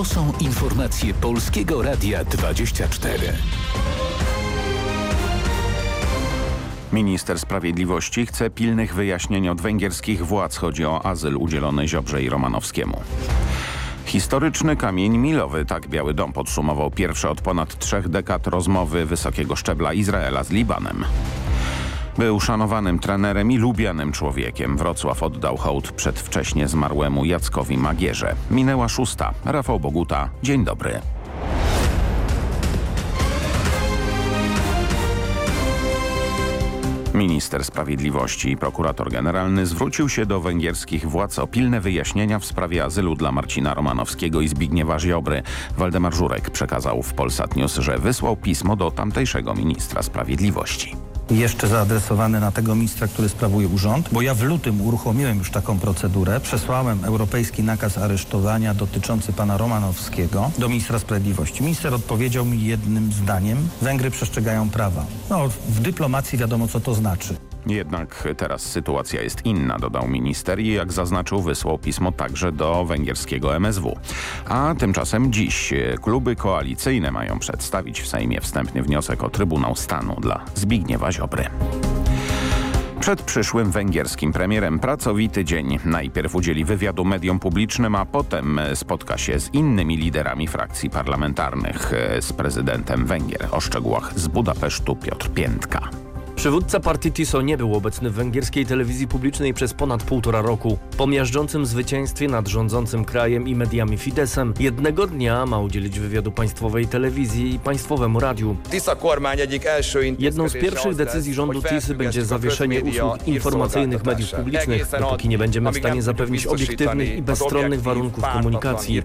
To są informacje Polskiego Radia 24. Minister Sprawiedliwości chce pilnych wyjaśnień od węgierskich władz. Chodzi o azyl udzielony Ziobrze i Romanowskiemu. Historyczny kamień milowy, tak Biały Dom podsumował pierwsze od ponad trzech dekad rozmowy wysokiego szczebla Izraela z Libanem. Był szanowanym trenerem i lubianym człowiekiem. Wrocław oddał hołd przedwcześnie zmarłemu Jackowi Magierze. Minęła szósta. Rafał Boguta, dzień dobry. Minister Sprawiedliwości i prokurator generalny zwrócił się do węgierskich władz o pilne wyjaśnienia w sprawie azylu dla Marcina Romanowskiego i Zbigniewa Ziobry. Waldemar Żurek przekazał w Polsat News, że wysłał pismo do tamtejszego ministra sprawiedliwości jeszcze zaadresowany na tego ministra, który sprawuje urząd, bo ja w lutym uruchomiłem już taką procedurę. Przesłałem europejski nakaz aresztowania dotyczący pana Romanowskiego do ministra sprawiedliwości. Minister odpowiedział mi jednym zdaniem, Węgry przestrzegają prawa. No, w dyplomacji wiadomo, co to znaczy. Jednak teraz sytuacja jest inna, dodał minister i jak zaznaczył wysłał pismo także do węgierskiego MSW. A tymczasem dziś kluby koalicyjne mają przedstawić w Sejmie wstępny wniosek o Trybunał Stanu dla Zbigniewa Ziobry. Przed przyszłym węgierskim premierem pracowity dzień. Najpierw udzieli wywiadu mediom publicznym, a potem spotka się z innymi liderami frakcji parlamentarnych, z prezydentem Węgier. O szczegółach z Budapesztu Piotr Piętka. Przywódca partii TISO nie był obecny w węgierskiej telewizji publicznej przez ponad półtora roku. Po miażdżącym zwycięstwie nad rządzącym krajem i mediami Fidesem jednego dnia ma udzielić wywiadu państwowej telewizji i państwowemu radiu. Jedną z pierwszych decyzji rządu TISY będzie zawieszenie usług informacyjnych mediów publicznych, dopóki nie będziemy w stanie zapewnić obiektywnych i bezstronnych warunków komunikacji.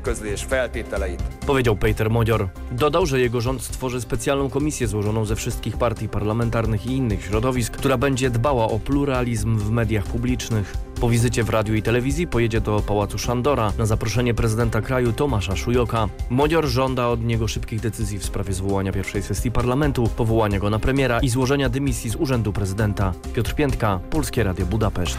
Powiedział Peter Modior. Dodał, że jego rząd stworzy specjalną komisję złożoną ze wszystkich partii parlamentarnych i innych środowisk, która będzie dbała o pluralizm w mediach publicznych. Po wizycie w radiu i telewizji pojedzie do Pałacu Szandora na zaproszenie prezydenta kraju Tomasza Szujoka. Modior żąda od niego szybkich decyzji w sprawie zwołania pierwszej sesji parlamentu, powołania go na premiera i złożenia dymisji z urzędu prezydenta. Piotr Piętka, Polskie Radio Budapeszt.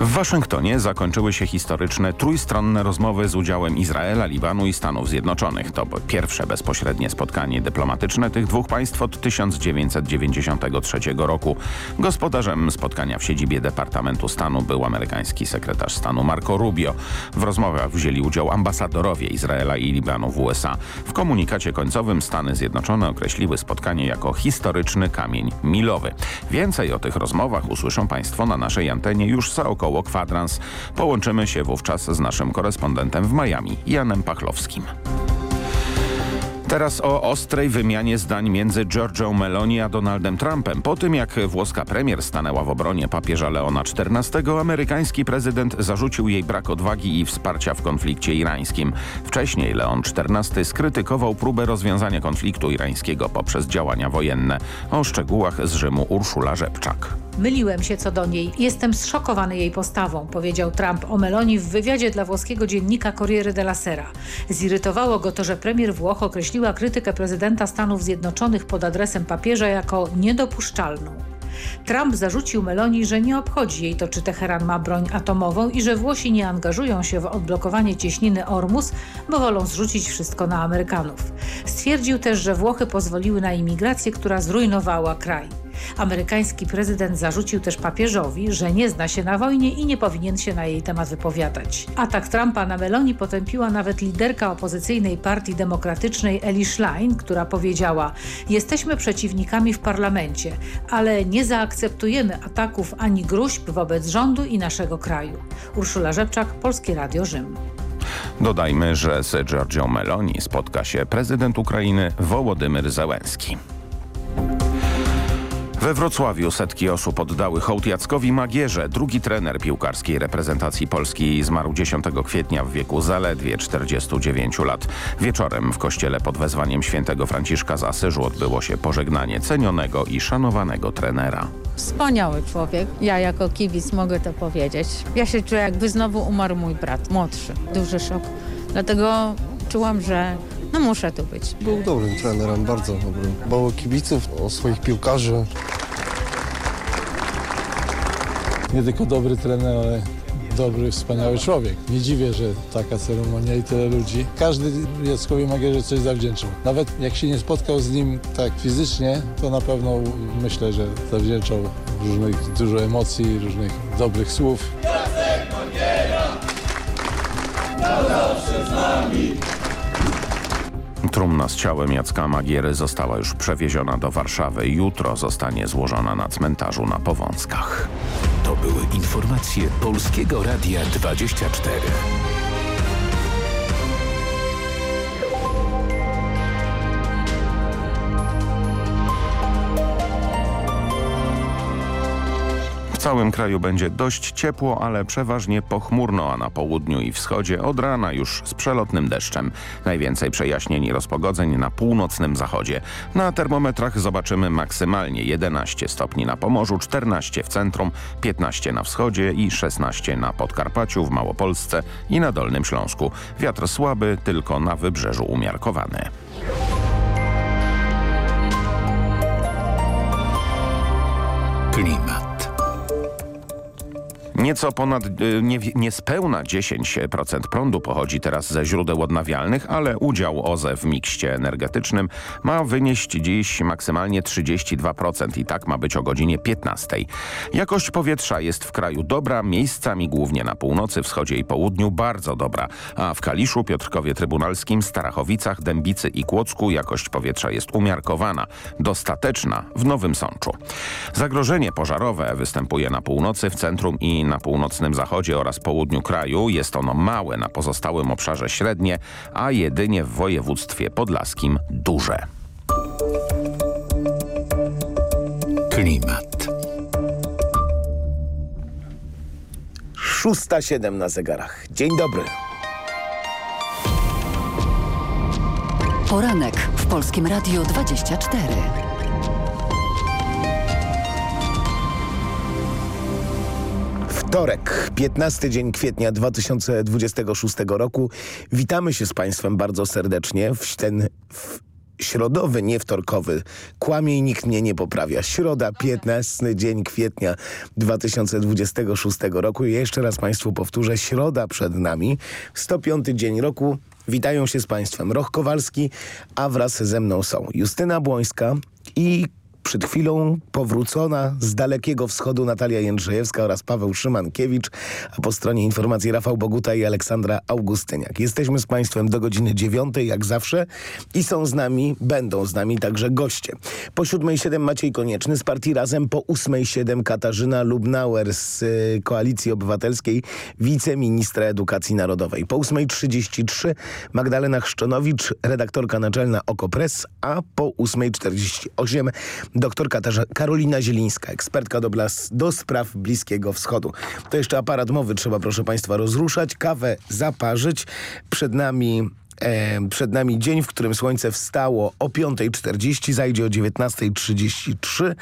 W Waszyngtonie zakończyły się historyczne trójstronne rozmowy z udziałem Izraela, Libanu i Stanów Zjednoczonych. To pierwsze bezpośrednie spotkanie dyplomatyczne tych dwóch państw od 1993 roku. Gospodarzem spotkania w siedzibie Departamentu Stanu był amerykański sekretarz stanu Marco Rubio. W rozmowach wzięli udział ambasadorowie Izraela i Libanu w USA. W komunikacie końcowym Stany Zjednoczone określiły spotkanie jako historyczny kamień milowy. Więcej o tych rozmowach usłyszą Państwo na naszej antenie już za około koło kwadrans. Połączymy się wówczas z naszym korespondentem w Miami, Janem Pachlowskim. Teraz o ostrej wymianie zdań między Giorgio Meloni a Donaldem Trumpem. Po tym jak włoska premier stanęła w obronie papieża Leona XIV, amerykański prezydent zarzucił jej brak odwagi i wsparcia w konflikcie irańskim. Wcześniej Leon XIV skrytykował próbę rozwiązania konfliktu irańskiego poprzez działania wojenne. O szczegółach z Rzymu Urszula Rzepczak. Myliłem się co do niej. Jestem zszokowany jej postawą, powiedział Trump o Meloni w wywiadzie dla włoskiego dziennika Corriere della Sera. Zirytowało go to, że premier Włoch określiła krytykę prezydenta Stanów Zjednoczonych pod adresem papieża jako niedopuszczalną. Trump zarzucił Meloni, że nie obchodzi jej to, czy Teheran ma broń atomową i że Włosi nie angażują się w odblokowanie cieśniny Ormus, bo wolą zrzucić wszystko na Amerykanów. Stwierdził też, że Włochy pozwoliły na imigrację, która zrujnowała kraj. Amerykański prezydent zarzucił też papieżowi, że nie zna się na wojnie i nie powinien się na jej temat wypowiadać. Atak Trumpa na Meloni potępiła nawet liderka opozycyjnej Partii Demokratycznej Eli Schlein, która powiedziała Jesteśmy przeciwnikami w parlamencie, ale nie zaakceptujemy ataków ani gruźb wobec rządu i naszego kraju. Urszula Rzepczak, Polskie Radio Rzym. Dodajmy, że z Giorgio Meloni spotka się prezydent Ukrainy Wołodymyr Zełenski. We Wrocławiu setki osób oddały hołd Jackowi Magierze. Drugi trener piłkarskiej reprezentacji Polski zmarł 10 kwietnia w wieku zaledwie 49 lat. Wieczorem w kościele pod wezwaniem świętego Franciszka z Asyżu odbyło się pożegnanie cenionego i szanowanego trenera. Wspaniały człowiek. Ja jako kibic mogę to powiedzieć. Ja się czuję jakby znowu umarł mój brat, młodszy. Duży szok. Dlatego czułam, że no muszę tu być. Był dobrym trenerem, bardzo dobrym. Dbał o kibiców, o swoich piłkarzy. Nie tylko dobry trener, ale dobry, wspaniały człowiek. Nie dziwię, że taka ceremonia i tyle ludzi. Każdy Jackowi Magierze coś zawdzięczał. Nawet jak się nie spotkał z nim tak fizycznie, to na pewno myślę, że zawdzięczał różnych, dużo emocji, różnych dobrych słów. Trumna z ciałem Jacka Magiery została już przewieziona do Warszawy. Jutro zostanie złożona na cmentarzu na Powązkach. To były informacje Polskiego Radia 24. całym kraju będzie dość ciepło, ale przeważnie pochmurno, a na południu i wschodzie od rana już z przelotnym deszczem. Najwięcej przejaśnień i rozpogodzeń na północnym zachodzie. Na termometrach zobaczymy maksymalnie 11 stopni na Pomorzu, 14 w centrum, 15 na wschodzie i 16 na Podkarpaciu, w Małopolsce i na Dolnym Śląsku. Wiatr słaby, tylko na wybrzeżu umiarkowany. Klimat. Nieco ponad y, nie, niespełna 10% prądu pochodzi teraz ze źródeł odnawialnych, ale udział OZE w mikście energetycznym ma wynieść dziś maksymalnie 32% i tak ma być o godzinie 15. Jakość powietrza jest w kraju dobra, miejscami głównie na północy, wschodzie i południu bardzo dobra, a w Kaliszu, Piotrkowie Trybunalskim, Starachowicach, Dębicy i Kłodzku jakość powietrza jest umiarkowana, dostateczna w Nowym Sączu. Zagrożenie pożarowe występuje na północy, w centrum i na północnym zachodzie oraz południu kraju. Jest ono małe, na pozostałym obszarze średnie, a jedynie w województwie podlaskim duże. Klimat. Szósta siedem na zegarach. Dzień dobry. Poranek w Polskim Radiu 24. Wtorek, 15 dzień kwietnia 2026 roku. Witamy się z Państwem bardzo serdecznie w ten w środowy, nie wtorkowy. Kłamie i nikt mnie nie poprawia. Środa, 15 dzień kwietnia 2026 roku. I jeszcze raz Państwu powtórzę, środa przed nami, 105 dzień roku. Witają się z Państwem Roch Kowalski, a wraz ze mną są Justyna Błońska i przed chwilą powrócona z dalekiego wschodu Natalia Jędrzejewska oraz Paweł Szymankiewicz, a po stronie informacji Rafał Boguta i Aleksandra Augustyniak. Jesteśmy z Państwem do godziny dziewiątej, jak zawsze i są z nami, będą z nami także goście. Po siódmej siedem Maciej Konieczny z partii Razem, po ósmej siedem Katarzyna Lubnauer z y, Koalicji Obywatelskiej, wiceministra edukacji narodowej. Po ósmej trzydzieści trzy Magdalena Chrzczonowicz, redaktorka naczelna OKO.press, a po ósmej czterdzieści osiem Doktor Karolina Zielińska, ekspertka do, do spraw Bliskiego Wschodu. To jeszcze aparat mowy trzeba, proszę Państwa, rozruszać, kawę zaparzyć. Przed nami E, przed nami dzień, w którym słońce wstało o 5.40, zajdzie o 19.33,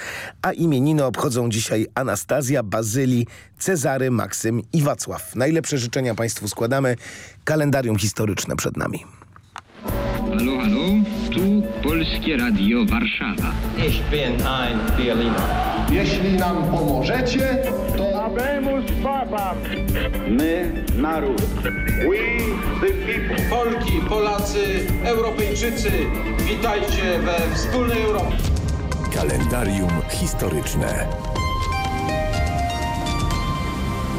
a imieniny obchodzą dzisiaj Anastazja, Bazyli, Cezary, Maksym i Wacław. Najlepsze życzenia Państwu składamy. Kalendarium historyczne przed nami. Halo, halo, tu Polskie Radio Warszawa. Ich bin ein Berliner. Jeśli nam pomożecie, to... Habemus Babam. My, naród. We, the people. Polki, Polacy, Europejczycy, witajcie we wspólnej Europie. Kalendarium historyczne.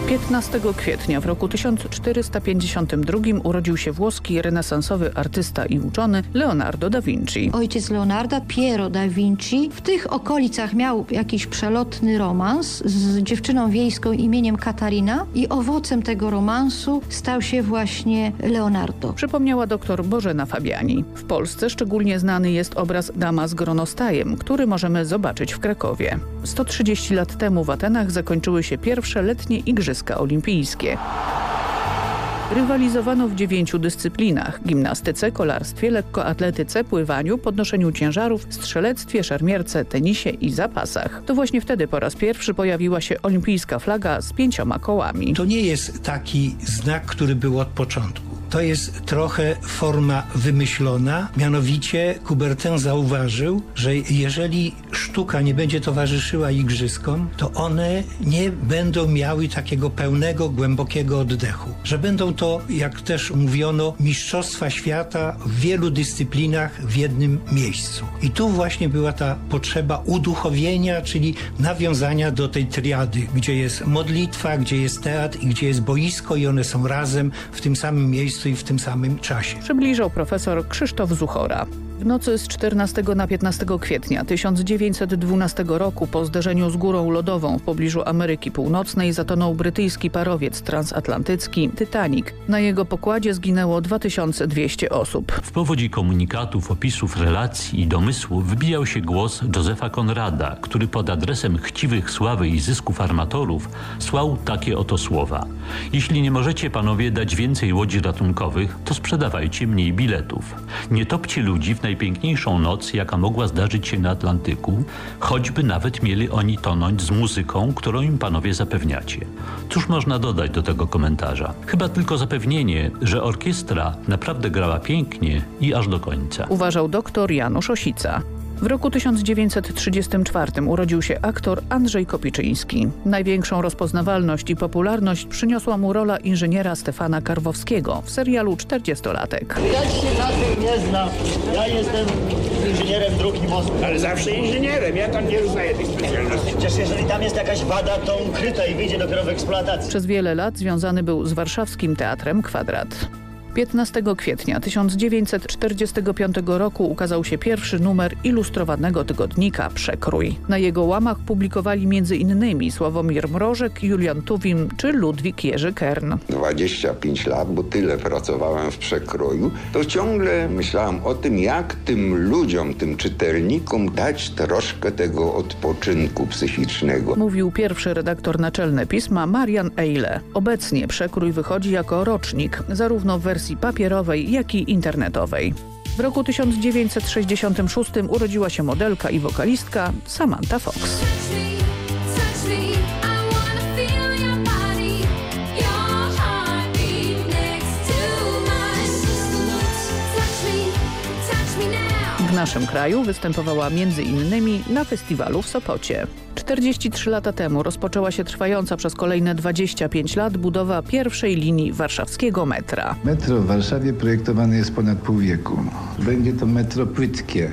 15 kwietnia w roku 1452 urodził się włoski renesansowy artysta i uczony Leonardo da Vinci. Ojciec Leonarda, Piero da Vinci, w tych okolicach miał jakiś przelotny romans z dziewczyną wiejską imieniem Katarina i owocem tego romansu stał się właśnie Leonardo. Przypomniała dr Bożena Fabiani. W Polsce szczególnie znany jest obraz Dama z gronostajem, który możemy zobaczyć w Krakowie. 130 lat temu w Atenach zakończyły się pierwsze letnie igrzyska olimpijskie. Rywalizowano w dziewięciu dyscyplinach – gimnastyce, kolarstwie, lekkoatletyce, pływaniu, podnoszeniu ciężarów, strzelectwie, szermierce, tenisie i zapasach. To właśnie wtedy po raz pierwszy pojawiła się olimpijska flaga z pięcioma kołami. To nie jest taki znak, który był od początku to jest trochę forma wymyślona. Mianowicie Coubertin zauważył, że jeżeli sztuka nie będzie towarzyszyła igrzyskom, to one nie będą miały takiego pełnego, głębokiego oddechu. Że będą to, jak też mówiono, mistrzostwa świata w wielu dyscyplinach w jednym miejscu. I tu właśnie była ta potrzeba uduchowienia, czyli nawiązania do tej triady, gdzie jest modlitwa, gdzie jest teatr i gdzie jest boisko i one są razem w tym samym miejscu i w tym samym czasie. Przybliżał profesor Krzysztof Zuchora. W nocy z 14 na 15 kwietnia 1912 roku po zderzeniu z górą lodową w pobliżu Ameryki Północnej zatonął brytyjski parowiec transatlantycki Titanic. Na jego pokładzie zginęło 2200 osób. W powodzi komunikatów, opisów, relacji i domysłów wybijał się głos Józefa Konrada, który pod adresem chciwych sławy i zysków armatorów słał takie oto słowa. Jeśli nie możecie panowie dać więcej łodzi ratunkowych, to sprzedawajcie mniej biletów. Nie topcie ludzi w najpiękniejszą noc, jaka mogła zdarzyć się na Atlantyku, choćby nawet mieli oni tonąć z muzyką, którą im panowie zapewniacie. Cóż można dodać do tego komentarza? Chyba tylko zapewnienie, że orkiestra naprawdę grała pięknie i aż do końca. Uważał doktor Janusz Osica. W roku 1934 urodził się aktor Andrzej Kopiczyński. Największą rozpoznawalność i popularność przyniosła mu rola inżyniera Stefana Karwowskiego w serialu 40-latek. Ja się na tym nie znam. Ja jestem inżynierem dróg i mostów. Ale zawsze inżynierem, ja tam nie uznaję tej specjalności. Przecież jeżeli tam jest jakaś wada, to ukryta i wyjdzie dopiero w eksploatacji. Przez wiele lat związany był z warszawskim Teatrem Kwadrat. 15 kwietnia 1945 roku ukazał się pierwszy numer ilustrowanego tygodnika Przekrój. Na jego łamach publikowali m.in. Sławomir Mrożek, Julian Tuwim czy Ludwik Jerzy Kern. 25 lat, bo tyle pracowałem w Przekroju, to ciągle myślałem o tym, jak tym ludziom, tym czytelnikom dać troszkę tego odpoczynku psychicznego. Mówił pierwszy redaktor naczelny pisma Marian Eile. Obecnie Przekrój wychodzi jako rocznik, zarówno w wersji wersji papierowej, jak i internetowej. W roku 1966 urodziła się modelka i wokalistka Samantha Fox. W naszym kraju występowała m.in. na festiwalu w Sopocie. 43 lata temu rozpoczęła się trwająca przez kolejne 25 lat budowa pierwszej linii warszawskiego metra. Metro w Warszawie projektowane jest ponad pół wieku. Będzie to metro płytkie.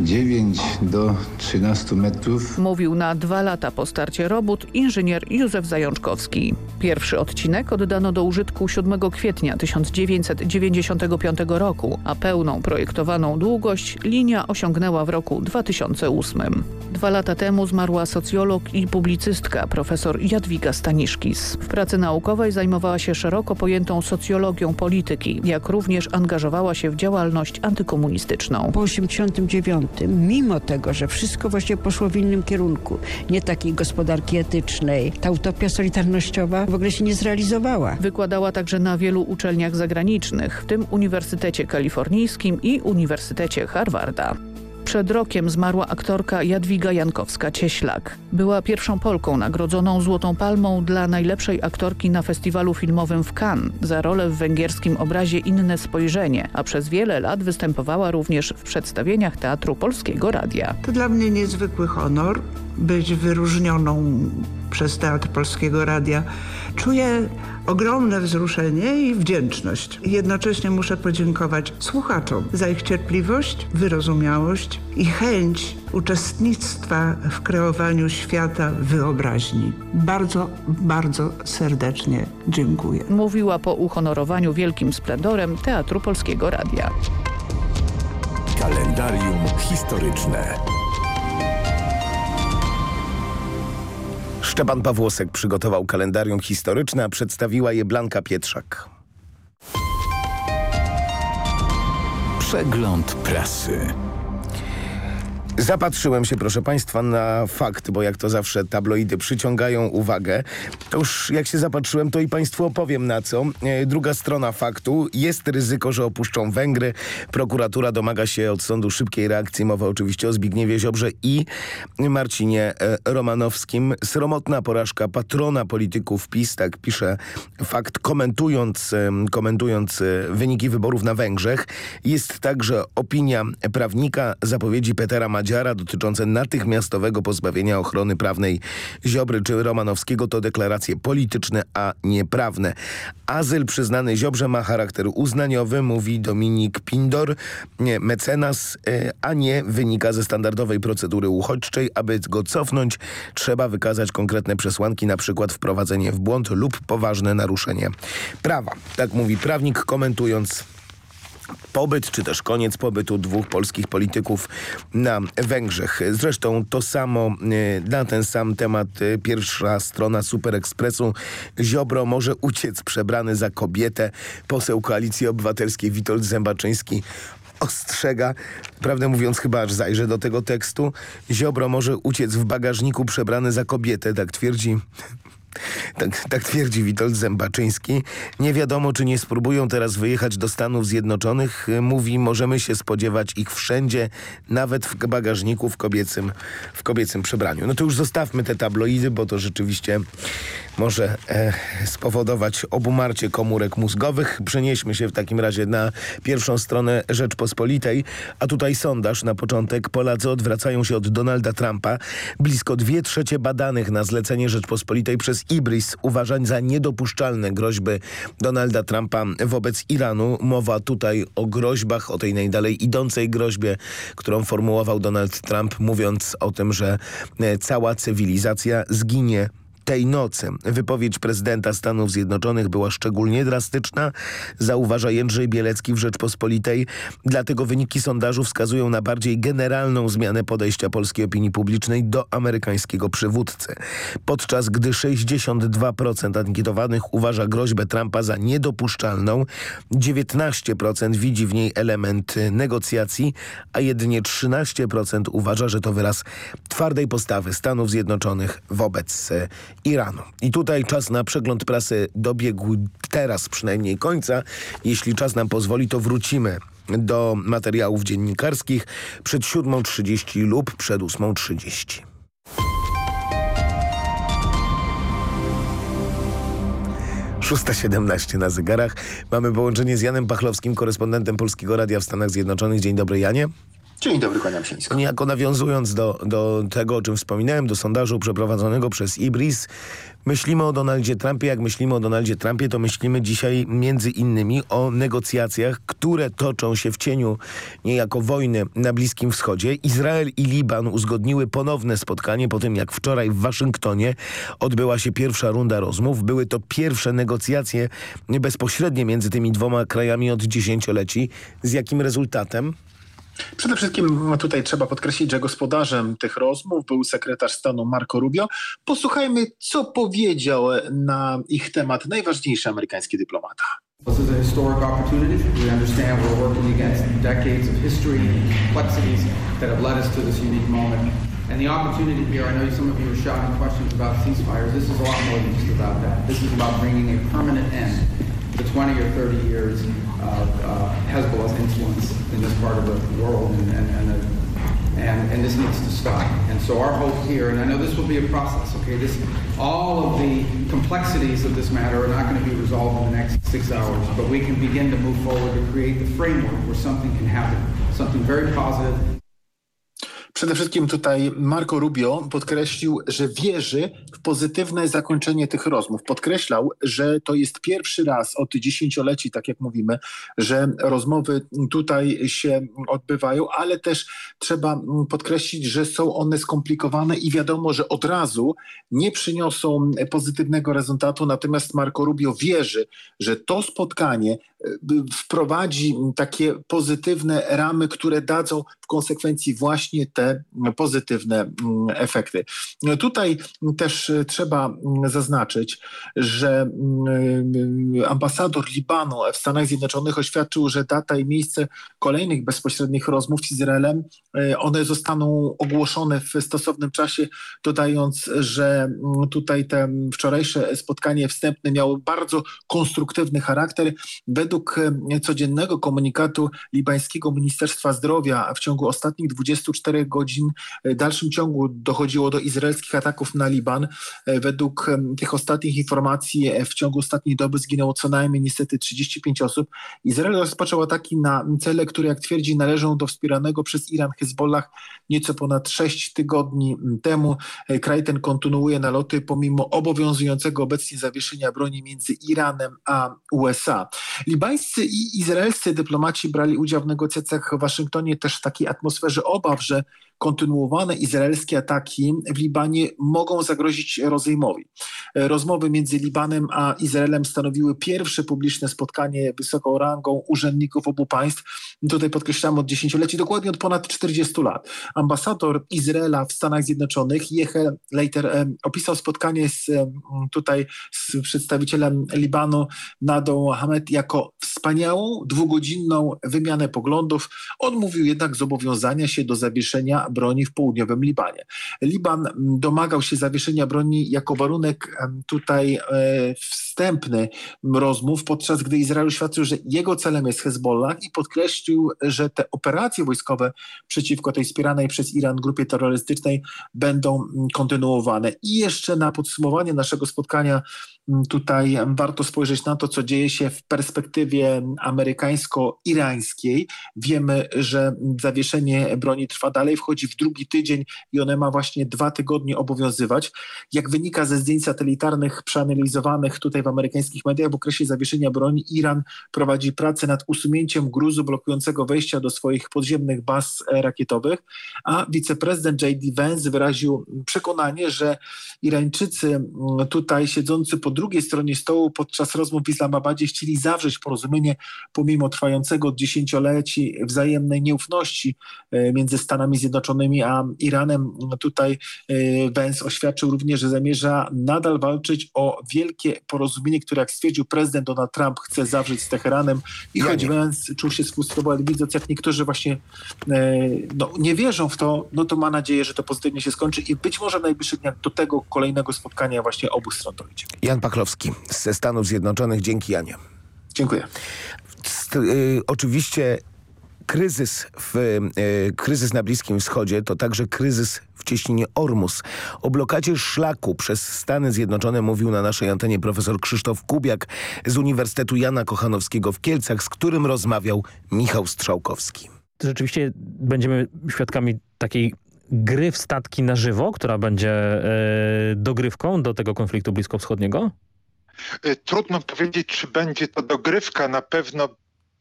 9 do 13 metrów. Mówił na dwa lata po starcie robót inżynier Józef Zajączkowski. Pierwszy odcinek oddano do użytku 7 kwietnia 1995 roku, a pełną projektowaną długość linia osiągnęła w roku 2008. Dwa lata temu zmarła socjolog i publicystka profesor Jadwiga Staniszkis. W pracy naukowej zajmowała się szeroko pojętą socjologią polityki, jak również angażowała się w działalność antykomunistyczną. Po 89 mimo tego, że wszystko właśnie poszło w innym kierunku, nie takiej gospodarki etycznej, ta utopia solidarnościowa w ogóle się nie zrealizowała. Wykładała także na wielu uczelniach zagranicznych, w tym Uniwersytecie Kalifornijskim i Uniwersytecie Harvarda. Przed rokiem zmarła aktorka Jadwiga Jankowska-Cieślak. Była pierwszą Polką nagrodzoną Złotą Palmą dla najlepszej aktorki na festiwalu filmowym w Cannes za rolę w węgierskim obrazie Inne Spojrzenie, a przez wiele lat występowała również w przedstawieniach Teatru Polskiego Radia. To dla mnie niezwykły honor być wyróżnioną przez Teatr Polskiego Radia. Czuję ogromne wzruszenie i wdzięczność. Jednocześnie muszę podziękować słuchaczom za ich cierpliwość, wyrozumiałość i chęć uczestnictwa w kreowaniu świata wyobraźni. Bardzo, bardzo serdecznie dziękuję. Mówiła po uhonorowaniu wielkim splendorem Teatru Polskiego Radia. Kalendarium historyczne. Szczepan Pawłosek przygotował kalendarium historyczne, a przedstawiła je Blanka Pietrzak. Przegląd prasy. Zapatrzyłem się, proszę Państwa, na fakt, bo jak to zawsze tabloidy przyciągają uwagę. To już jak się zapatrzyłem, to i Państwu opowiem na co. E, druga strona faktu. Jest ryzyko, że opuszczą Węgry. Prokuratura domaga się od sądu szybkiej reakcji. Mowa oczywiście o Zbigniewie Ziobrze i Marcinie e, Romanowskim. Sromotna porażka patrona polityków PiS, tak pisze fakt, komentując, e, komentując wyniki wyborów na Węgrzech. Jest także opinia prawnika zapowiedzi Petera Madziara Dziara dotyczące natychmiastowego pozbawienia ochrony prawnej Ziobry czy Romanowskiego to deklaracje polityczne, a nie prawne. Azyl przyznany Ziobrze ma charakter uznaniowy, mówi Dominik Pindor, nie, mecenas, e, a nie wynika ze standardowej procedury uchodźczej. Aby go cofnąć, trzeba wykazać konkretne przesłanki, na przykład wprowadzenie w błąd lub poważne naruszenie prawa. Tak mówi prawnik komentując pobyt, czy też koniec pobytu dwóch polskich polityków na Węgrzech. Zresztą to samo e, na ten sam temat e, pierwsza strona Super Expressu. Ziobro może uciec przebrany za kobietę. Poseł Koalicji Obywatelskiej Witold Zębaczyński ostrzega, prawdę mówiąc chyba aż zajrzę do tego tekstu. Ziobro może uciec w bagażniku przebrany za kobietę, tak twierdzi tak, tak twierdzi Witold Zębaczyński. Nie wiadomo, czy nie spróbują teraz wyjechać do Stanów Zjednoczonych. Mówi, możemy się spodziewać ich wszędzie, nawet w bagażniku w kobiecym, w kobiecym przebraniu. No to już zostawmy te tabloidy, bo to rzeczywiście może e, spowodować obumarcie komórek mózgowych. Przenieśmy się w takim razie na pierwszą stronę Rzeczpospolitej. A tutaj sondaż na początek. Polacy odwracają się od Donalda Trumpa. Blisko dwie trzecie badanych na zlecenie Rzeczpospolitej przez Ibris uważań za niedopuszczalne groźby Donalda Trumpa wobec Iranu. Mowa tutaj o groźbach, o tej najdalej idącej groźbie, którą formułował Donald Trump, mówiąc o tym, że e, cała cywilizacja zginie tej nocy. Wypowiedź prezydenta Stanów Zjednoczonych była szczególnie drastyczna, zauważa Jędrzej Bielecki w Rzeczpospolitej. Dlatego wyniki sondażu wskazują na bardziej generalną zmianę podejścia polskiej opinii publicznej do amerykańskiego przywódcy. Podczas gdy 62% ankietowanych uważa groźbę Trumpa za niedopuszczalną, 19% widzi w niej element negocjacji, a jedynie 13% uważa, że to wyraz twardej postawy Stanów Zjednoczonych wobec Iranu. I tutaj czas na przegląd prasy dobiegł teraz przynajmniej końca. Jeśli czas nam pozwoli, to wrócimy do materiałów dziennikarskich przed 7.30 lub przed 8.30. Szósta siedemnaście na zegarach. Mamy połączenie z Janem Pachlowskim, korespondentem Polskiego Radia w Stanach Zjednoczonych. Dzień dobry, Janie. Dzień dobry, kłaniam się nisko. Niejako nawiązując do, do tego, o czym wspominałem, do sondażu przeprowadzonego przez Ibris, myślimy o Donaldzie Trumpie. Jak myślimy o Donaldzie Trumpie, to myślimy dzisiaj między innymi o negocjacjach, które toczą się w cieniu niejako wojny na Bliskim Wschodzie. Izrael i Liban uzgodniły ponowne spotkanie po tym, jak wczoraj w Waszyngtonie odbyła się pierwsza runda rozmów. Były to pierwsze negocjacje bezpośrednie między tymi dwoma krajami od dziesięcioleci. Z jakim rezultatem? Przede wszystkim tutaj trzeba podkreślić, że gospodarzem tych rozmów był sekretarz stanu Marco Rubio. Posłuchajmy, co powiedział na ich temat najważniejszy amerykański dyplomata. This is a historic opportunity. We understand we're working against decades of history and complexities that have led us to this unique moment. And the opportunity here, I know some of you are shouting questions about ceasefires. This is a lot more than just about that. This is about bringing a permanent end to 20 or 30 years of uh, Hezbollah's influence in this part of the world, and, and, and, uh, and, and this needs to stop. And so our hope here, and I know this will be a process, okay, this, all of the complexities of this matter are not going to be resolved in the next six hours, but we can begin to move forward to create the framework where something can happen, something very positive, Przede wszystkim tutaj Marco Rubio podkreślił, że wierzy w pozytywne zakończenie tych rozmów. Podkreślał, że to jest pierwszy raz od dziesięcioleci, tak jak mówimy, że rozmowy tutaj się odbywają, ale też trzeba podkreślić, że są one skomplikowane i wiadomo, że od razu nie przyniosą pozytywnego rezultatu. Natomiast Marco Rubio wierzy, że to spotkanie wprowadzi takie pozytywne ramy, które dadzą konsekwencji właśnie te pozytywne mm, efekty. Tutaj też trzeba zaznaczyć, że ambasador Libanu w Stanach Zjednoczonych oświadczył, że data i miejsce kolejnych bezpośrednich rozmów z Izraelem, one zostaną ogłoszone w stosownym czasie, dodając, że tutaj te wczorajsze spotkanie wstępne miało bardzo konstruktywny charakter. Według codziennego komunikatu libańskiego Ministerstwa Zdrowia w ciągu ostatnich 24 godzin w dalszym ciągu dochodziło do izraelskich ataków na Liban. Według tych ostatnich informacji w ciągu ostatniej doby zginęło co najmniej niestety 35 osób. Izrael rozpoczął ataki na cele, które jak twierdzi należą do wspieranego przez Iran Hezbollah nieco ponad 6 tygodni temu. Kraj ten kontynuuje naloty pomimo obowiązującego obecnie zawieszenia broni między Iranem a USA. Libańscy i izraelscy dyplomaci brali udział w negocjacjach w Waszyngtonie też w takiej atmosferze obaw, że kontynuowane izraelskie ataki w Libanie mogą zagrozić rozejmowi. Rozmowy między Libanem a Izraelem stanowiły pierwsze publiczne spotkanie wysoką rangą urzędników obu państw. Tutaj podkreślamy od dziesięcioleci, dokładnie od ponad 40 lat. Ambasador Izraela w Stanach Zjednoczonych, Jehel Leiter, opisał spotkanie z, tutaj z przedstawicielem Libanu, Nadą Hamed, jako wspaniałą, dwugodzinną wymianę poglądów. On mówił jednak zobowiązania się do zawieszenia broni w południowym Libanie. Liban domagał się zawieszenia broni jako warunek tutaj e, wstępny rozmów, podczas gdy Izrael oświadczył, że jego celem jest Hezbollah i podkreślił, że te operacje wojskowe przeciwko tej wspieranej przez Iran grupie terrorystycznej będą kontynuowane. I jeszcze na podsumowanie naszego spotkania tutaj warto spojrzeć na to, co dzieje się w perspektywie amerykańsko-irańskiej. Wiemy, że zawieszenie broni trwa dalej, wchodzi w drugi tydzień i one ma właśnie dwa tygodnie obowiązywać. Jak wynika ze zdjęć satelitarnych przeanalizowanych tutaj w amerykańskich mediach, w okresie zawieszenia broni Iran prowadzi pracę nad usunięciem gruzu blokującego wejścia do swoich podziemnych baz rakietowych, a wiceprezydent J.D. Vance wyraził przekonanie, że Irańczycy tutaj siedzący po drugiej stronie stołu podczas rozmów w Islamabadzie chcieli zawrzeć porozumienie pomimo trwającego od dziesięcioleci wzajemnej nieufności e, między Stanami Zjednoczonymi a Iranem. Tutaj Vance oświadczył również, że zamierza nadal walczyć o wielkie porozumienie, które jak stwierdził prezydent Donald Trump chce zawrzeć z Teheranem i choć Vance czuł się sfrustrowany widząc jak niektórzy właśnie e, no, nie wierzą w to, no to ma nadzieję, że to pozytywnie się skończy i być może w najbliższych dniach do tego kolejnego spotkania właśnie obu stron dojdzie. Jan Pachlowski ze Stanów Zjednoczonych. Dzięki Janie. Dziękuję. y, oczywiście kryzys, w, y, kryzys na Bliskim Wschodzie to także kryzys w cieśninie Ormus. O blokadzie szlaku przez Stany Zjednoczone mówił na naszej antenie profesor Krzysztof Kubiak z Uniwersytetu Jana Kochanowskiego w Kielcach, z którym rozmawiał Michał Strzałkowski. Rzeczywiście będziemy świadkami takiej gry w statki na żywo, która będzie e, dogrywką do tego konfliktu bliskowschodniego? E, trudno powiedzieć, czy będzie to dogrywka. Na pewno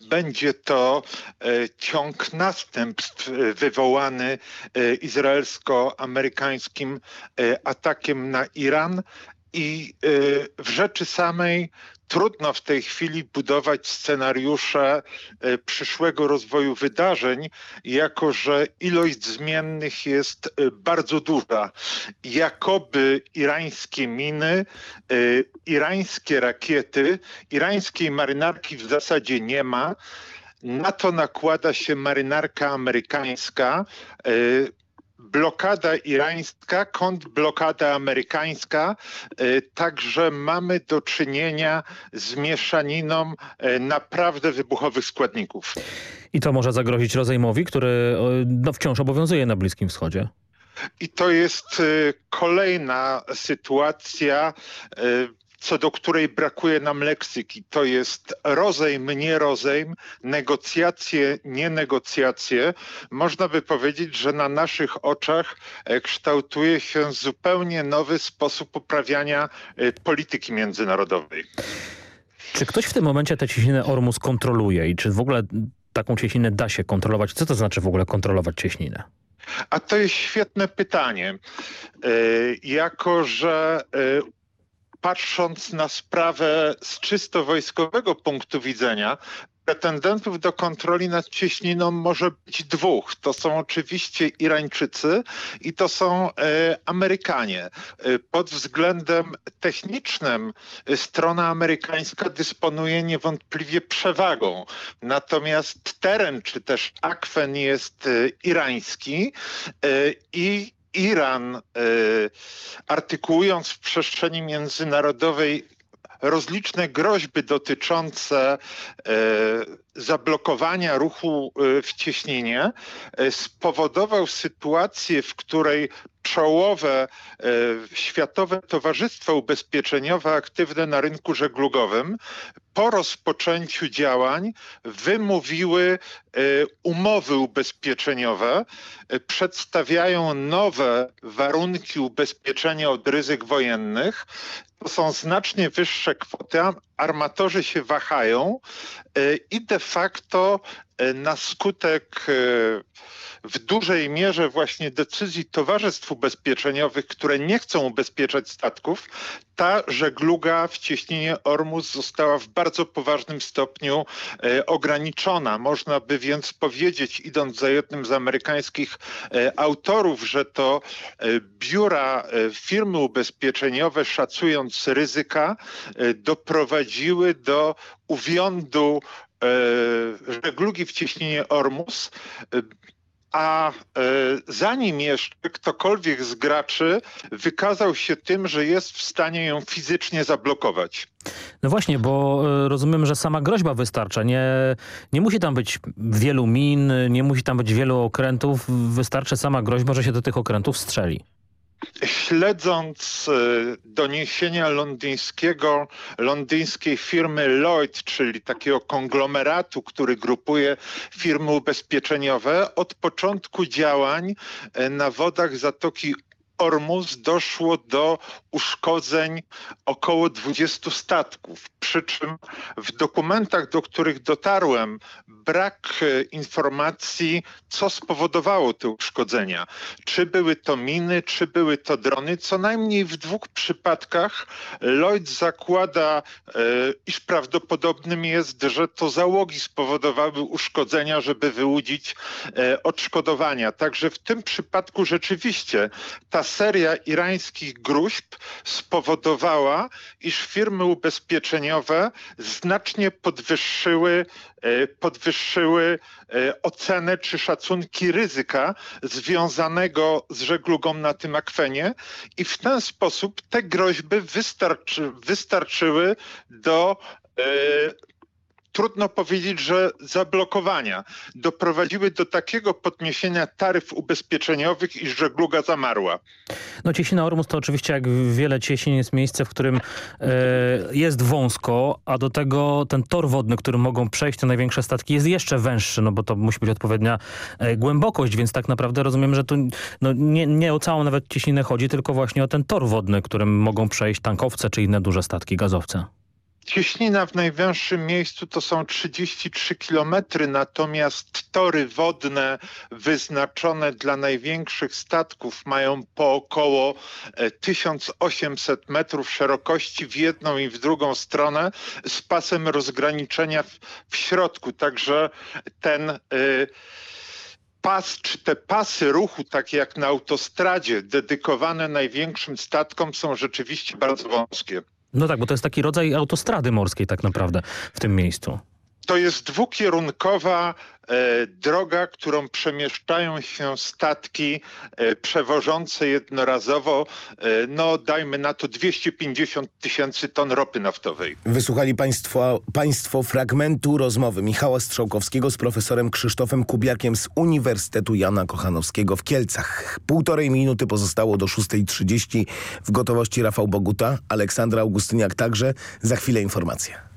będzie to e, ciąg następstw wywołany izraelsko-amerykańskim atakiem na Iran i e, w rzeczy samej trudno w tej chwili budować scenariusze e, przyszłego rozwoju wydarzeń, jako że ilość zmiennych jest e, bardzo duża. Jakoby irańskie miny, irańskie rakiety, irańskiej marynarki w zasadzie nie ma. Na to nakłada się marynarka amerykańska, blokada irańska, kontrblokada amerykańska, także mamy do czynienia z mieszaniną naprawdę wybuchowych składników. I to może zagrozić rozejmowi, który no, wciąż obowiązuje na Bliskim Wschodzie? I to jest kolejna sytuacja co do której brakuje nam leksyki. To jest rozejm, nie rozejm, negocjacje, nie negocjacje. Można by powiedzieć, że na naszych oczach kształtuje się zupełnie nowy sposób uprawiania polityki międzynarodowej. Czy ktoś w tym momencie tę cieśninę Ormus kontroluje i czy w ogóle taką cieśninę da się kontrolować? Co to znaczy w ogóle kontrolować cieśninę? A to jest świetne pytanie. Jako, że patrząc na sprawę z czysto wojskowego punktu widzenia, pretendentów do kontroli nad cieśniną może być dwóch. To są oczywiście Irańczycy i to są e, Amerykanie. E, pod względem technicznym e, strona amerykańska dysponuje niewątpliwie przewagą. Natomiast teren czy też akwen jest e, irański e, i Iran, e, artykułując w przestrzeni międzynarodowej rozliczne groźby dotyczące e, zablokowania ruchu e, w cieśninie spowodował sytuację, w której czołowe Światowe Towarzystwo Ubezpieczeniowe aktywne na rynku żeglugowym po rozpoczęciu działań wymówiły umowy ubezpieczeniowe, przedstawiają nowe warunki ubezpieczenia od ryzyk wojennych. To są znacznie wyższe kwoty, armatorzy się wahają e, i de facto e, na skutek e, w dużej mierze właśnie decyzji towarzystw ubezpieczeniowych, które nie chcą ubezpieczać statków, ta żegluga w cieśninie Ormus została w bardzo poważnym stopniu e, ograniczona. Można by więc powiedzieć, idąc za jednym z amerykańskich e, autorów, że to e, biura firmy ubezpieczeniowe szacując ryzyka doprowadziły do uwiądu żeglugi w cieśninie Ormus a e, zanim jeszcze ktokolwiek z graczy wykazał się tym, że jest w stanie ją fizycznie zablokować. No właśnie, bo e, rozumiem, że sama groźba wystarcza. Nie, nie musi tam być wielu min, nie musi tam być wielu okrętów. Wystarczy sama groźba, że się do tych okrętów strzeli. Śledząc e, doniesienia londyńskiego, londyńskiej firmy Lloyd, czyli takiego konglomeratu, który grupuje firmy ubezpieczeniowe, od początku działań e, na wodach Zatoki Ormus doszło do uszkodzeń około 20 statków. Przy czym w dokumentach, do których dotarłem, brak e, informacji, co spowodowało te uszkodzenia. Czy były to miny, czy były to drony. Co najmniej w dwóch przypadkach Lloyd zakłada, e, iż prawdopodobnym jest, że to załogi spowodowały uszkodzenia, żeby wyłudzić e, odszkodowania. Także w tym przypadku rzeczywiście ta seria irańskich gruźb spowodowała, iż firmy ubezpieczeniowe znacznie podwyższyły E, podwyższyły e, ocenę czy szacunki ryzyka związanego z żeglugą na tym akwenie i w ten sposób te groźby wystarczy, wystarczyły do e, trudno powiedzieć, że zablokowania doprowadziły do takiego podniesienia taryf ubezpieczeniowych, iż żegluga zamarła. No Cieśnina Ormus to oczywiście jak wiele cieśnin jest miejsce, w którym e, jest wąsko, a do tego ten tor wodny, którym mogą przejść te największe statki jest jeszcze węższy, no bo to musi być odpowiednia e, głębokość, więc tak naprawdę rozumiem, że tu no, nie, nie o całą nawet cieśninę chodzi, tylko właśnie o ten tor wodny, którym mogą przejść tankowce czy inne duże statki, gazowce. Cieśnina w najwęższym miejscu to są 33 kilometry, natomiast tory wodne wyznaczone dla największych statków mają po około 1800 e, metrów szerokości w jedną i w drugą stronę z pasem rozgraniczenia w, w środku. Także ten... Y pas, czy te pasy ruchu, takie jak na autostradzie, dedykowane największym statkom są rzeczywiście bardzo wąskie. No tak, bo to jest taki rodzaj autostrady morskiej tak naprawdę w tym miejscu. To jest dwukierunkowa e, droga, którą przemieszczają się statki e, przewożące jednorazowo, e, no dajmy na to 250 tysięcy ton ropy naftowej. Wysłuchali państwo, państwo fragmentu rozmowy Michała Strzałkowskiego z profesorem Krzysztofem Kubiakiem z Uniwersytetu Jana Kochanowskiego w Kielcach. Półtorej minuty pozostało do 6.30 w gotowości Rafał Boguta, Aleksandra Augustyniak także. Za chwilę informacje.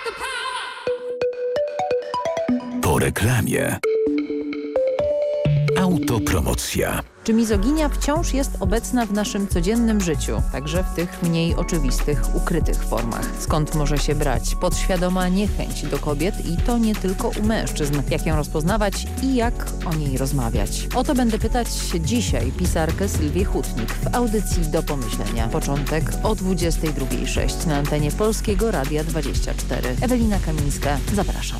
Reklamie. Autopromocja. Czy mizoginia wciąż jest obecna w naszym codziennym życiu, także w tych mniej oczywistych, ukrytych formach? Skąd może się brać podświadoma niechęć do kobiet i to nie tylko u mężczyzn? Jak ją rozpoznawać i jak o niej rozmawiać? O to będę pytać dzisiaj pisarkę Sylwię Hutnik w audycji do pomyślenia. Początek o 22.06 na antenie Polskiego Radia 24. Ewelina Kamińska, zapraszam.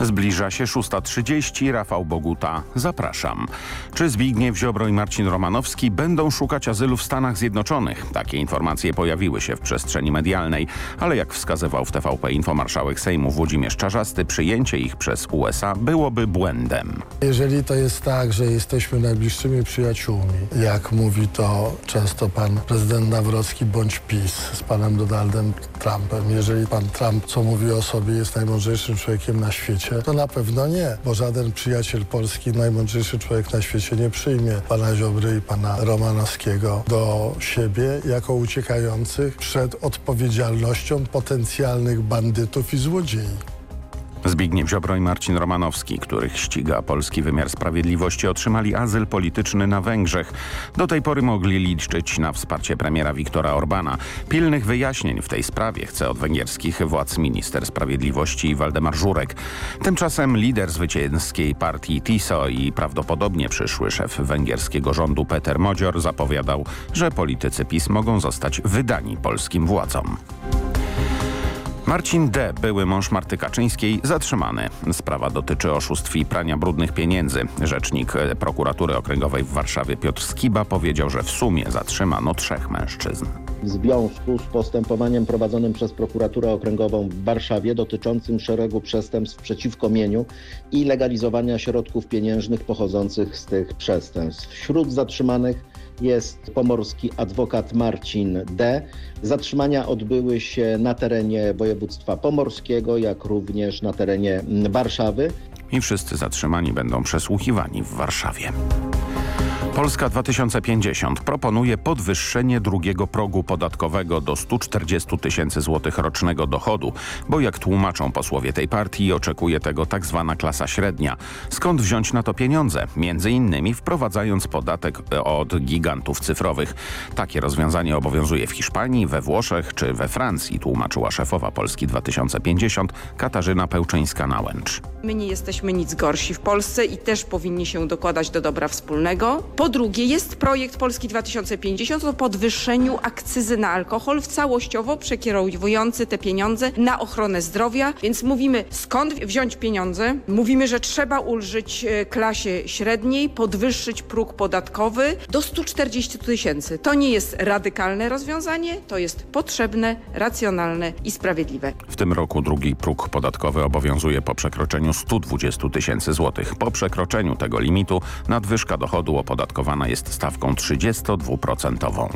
Zbliża się 6.30. Rafał Boguta. Zapraszam. Czy Zbigniew Ziobro i Marcin Romanowski będą szukać azylu w Stanach Zjednoczonych? Takie informacje pojawiły się w przestrzeni medialnej, ale jak wskazywał w TVP infomarszałek Sejmu Włodzimierz Czarzasty, przyjęcie ich przez USA byłoby błędem. Jeżeli to jest tak, że jesteśmy najbliższymi przyjaciółmi, jak mówi to często pan prezydent Nawrocki bądź PiS z panem Donaldem Trumpem, jeżeli pan Trump, co mówi o sobie, jest najmądrzejszym człowiekiem na świecie, to na pewno nie, bo żaden przyjaciel Polski, najmądrzejszy człowiek na świecie nie przyjmie pana Ziobry i pana Romanowskiego do siebie jako uciekających przed odpowiedzialnością potencjalnych bandytów i złodziei. Zbigniew Ziobro i Marcin Romanowski, których ściga polski wymiar sprawiedliwości, otrzymali azyl polityczny na Węgrzech. Do tej pory mogli liczyć na wsparcie premiera Viktora Orbana. Pilnych wyjaśnień w tej sprawie chce od węgierskich władz minister sprawiedliwości Waldemar Żurek. Tymczasem lider zwycięskiej partii TISO i prawdopodobnie przyszły szef węgierskiego rządu Peter Modzior zapowiadał, że politycy PiS mogą zostać wydani polskim władzom. Marcin D., były mąż Marty Kaczyńskiej, zatrzymany. Sprawa dotyczy oszustw i prania brudnych pieniędzy. Rzecznik prokuratury okręgowej w Warszawie Piotr Skiba powiedział, że w sumie zatrzymano trzech mężczyzn. W związku z postępowaniem prowadzonym przez prokuraturę okręgową w Warszawie dotyczącym szeregu przestępstw przeciwko mieniu i legalizowania środków pieniężnych pochodzących z tych przestępstw. Wśród zatrzymanych jest pomorski adwokat Marcin D. Zatrzymania odbyły się na terenie województwa pomorskiego, jak również na terenie Warszawy. I wszyscy zatrzymani będą przesłuchiwani w Warszawie. Polska 2050 proponuje podwyższenie drugiego progu podatkowego do 140 tysięcy złotych rocznego dochodu, bo jak tłumaczą posłowie tej partii oczekuje tego tak zwana klasa średnia. Skąd wziąć na to pieniądze? Między innymi wprowadzając podatek od gigantów cyfrowych. Takie rozwiązanie obowiązuje w Hiszpanii, we Włoszech czy we Francji, tłumaczyła szefowa Polski 2050 Katarzyna Pełczyńska-Nałęcz. My nie jesteśmy nic gorsi w Polsce i też powinni się dokładać do dobra wspólnego. Po drugie jest projekt Polski 2050 o podwyższeniu akcyzy na alkohol w całościowo przekierowujący te pieniądze na ochronę zdrowia, więc mówimy skąd wziąć pieniądze. Mówimy, że trzeba ulżyć klasie średniej, podwyższyć próg podatkowy do 140 tysięcy. To nie jest radykalne rozwiązanie, to jest potrzebne, racjonalne i sprawiedliwe. W tym roku drugi próg podatkowy obowiązuje po przekroczeniu 120 tysięcy złotych. Po przekroczeniu tego limitu nadwyżka dochodu opodatkowana jest stawką 32%.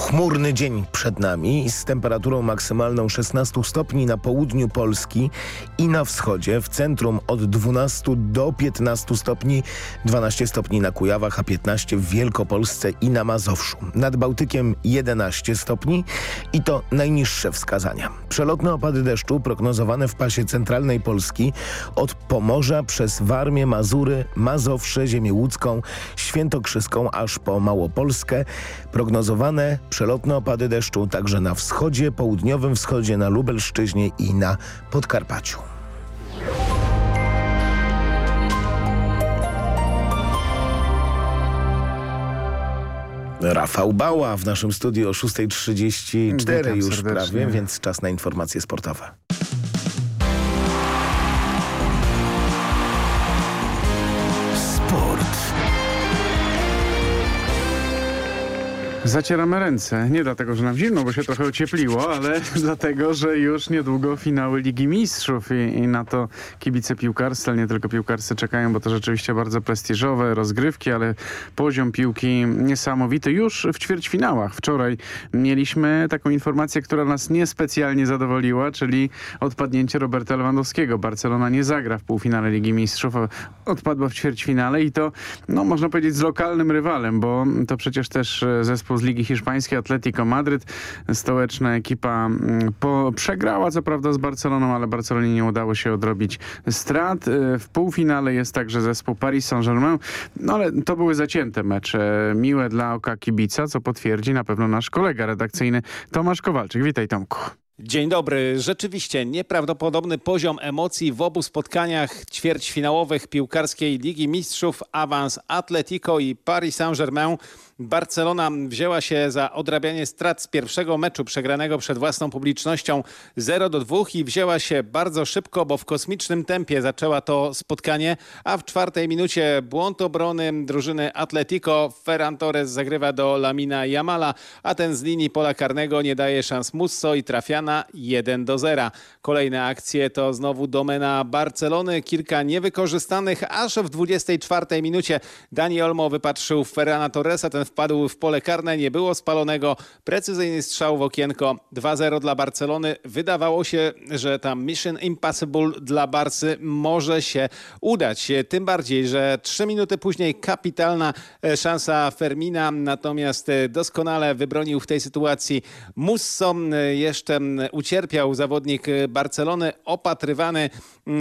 Pochmurny dzień przed nami z temperaturą maksymalną 16 stopni na południu Polski i na wschodzie, w centrum od 12 do 15 stopni, 12 stopni na Kujawach, a 15 w Wielkopolsce i na Mazowszu. Nad Bałtykiem 11 stopni i to najniższe wskazania. Przelotne opady deszczu prognozowane w pasie centralnej Polski od Pomorza przez Warmię, Mazury, Mazowsze, Ziemię Łódzką, Świętokrzyską aż po Małopolskę. Prognozowane przelotne opady deszczu także na wschodzie, południowym wschodzie, na Lubelszczyźnie i na Podkarpaciu. Rafał Bała w naszym studiu o 6.34 Witam już serdecznie. prawie, więc czas na informacje sportowe. Zacieramy ręce. Nie dlatego, że nam zimno, bo się trochę ociepliło, ale dlatego, że już niedługo finały Ligi Mistrzów i, i na to kibice piłkarscy, ale nie tylko piłkarscy czekają, bo to rzeczywiście bardzo prestiżowe rozgrywki, ale poziom piłki niesamowity już w ćwierćfinałach. Wczoraj mieliśmy taką informację, która nas niespecjalnie zadowoliła, czyli odpadnięcie Roberta Lewandowskiego. Barcelona nie zagra w półfinale Ligi Mistrzów, odpadła w ćwierćfinale i to, no można powiedzieć, z lokalnym rywalem, bo to przecież też e, zespół z Ligi Hiszpańskiej, Atletico Madryt, stołeczna ekipa mm, po, przegrała co prawda z Barceloną, ale Barcelonie nie udało się odrobić strat. E, W półfinale jest także zespół Paris Saint-Germain, no ale to były zacięte mecze, miłe dla oka kibica, co potwierdzi na pewno nasz kolega redakcyjny Tomasz Kowalczyk. Witaj Tomku. Dzień dobry. Rzeczywiście nieprawdopodobny poziom emocji w obu spotkaniach ćwierćfinałowych piłkarskiej Ligi Mistrzów, awans Atletico i Paris Saint-Germain. Barcelona wzięła się za odrabianie strat z pierwszego meczu przegranego przed własną publicznością 0 do 2 i wzięła się bardzo szybko, bo w kosmicznym tempie zaczęła to spotkanie, a w czwartej minucie błąd obrony drużyny Atletico. Ferran Torres zagrywa do Lamina Jamala, a ten z linii pola karnego nie daje szans Musso i trafia na 1 do 0. Kolejne akcje to znowu domena Barcelony, kilka niewykorzystanych, aż w 24 minucie Dani Olmo wypatrzył Ferrana Torresa, ten wpadł w pole karne, nie było spalonego. Precyzyjny strzał w okienko 2-0 dla Barcelony. Wydawało się, że ta mission impossible dla Barcy może się udać. Tym bardziej, że trzy minuty później kapitalna e, szansa Fermina, natomiast e, doskonale wybronił w tej sytuacji Musso. E, Jeszcze ucierpiał zawodnik Barcelony, opatrywany,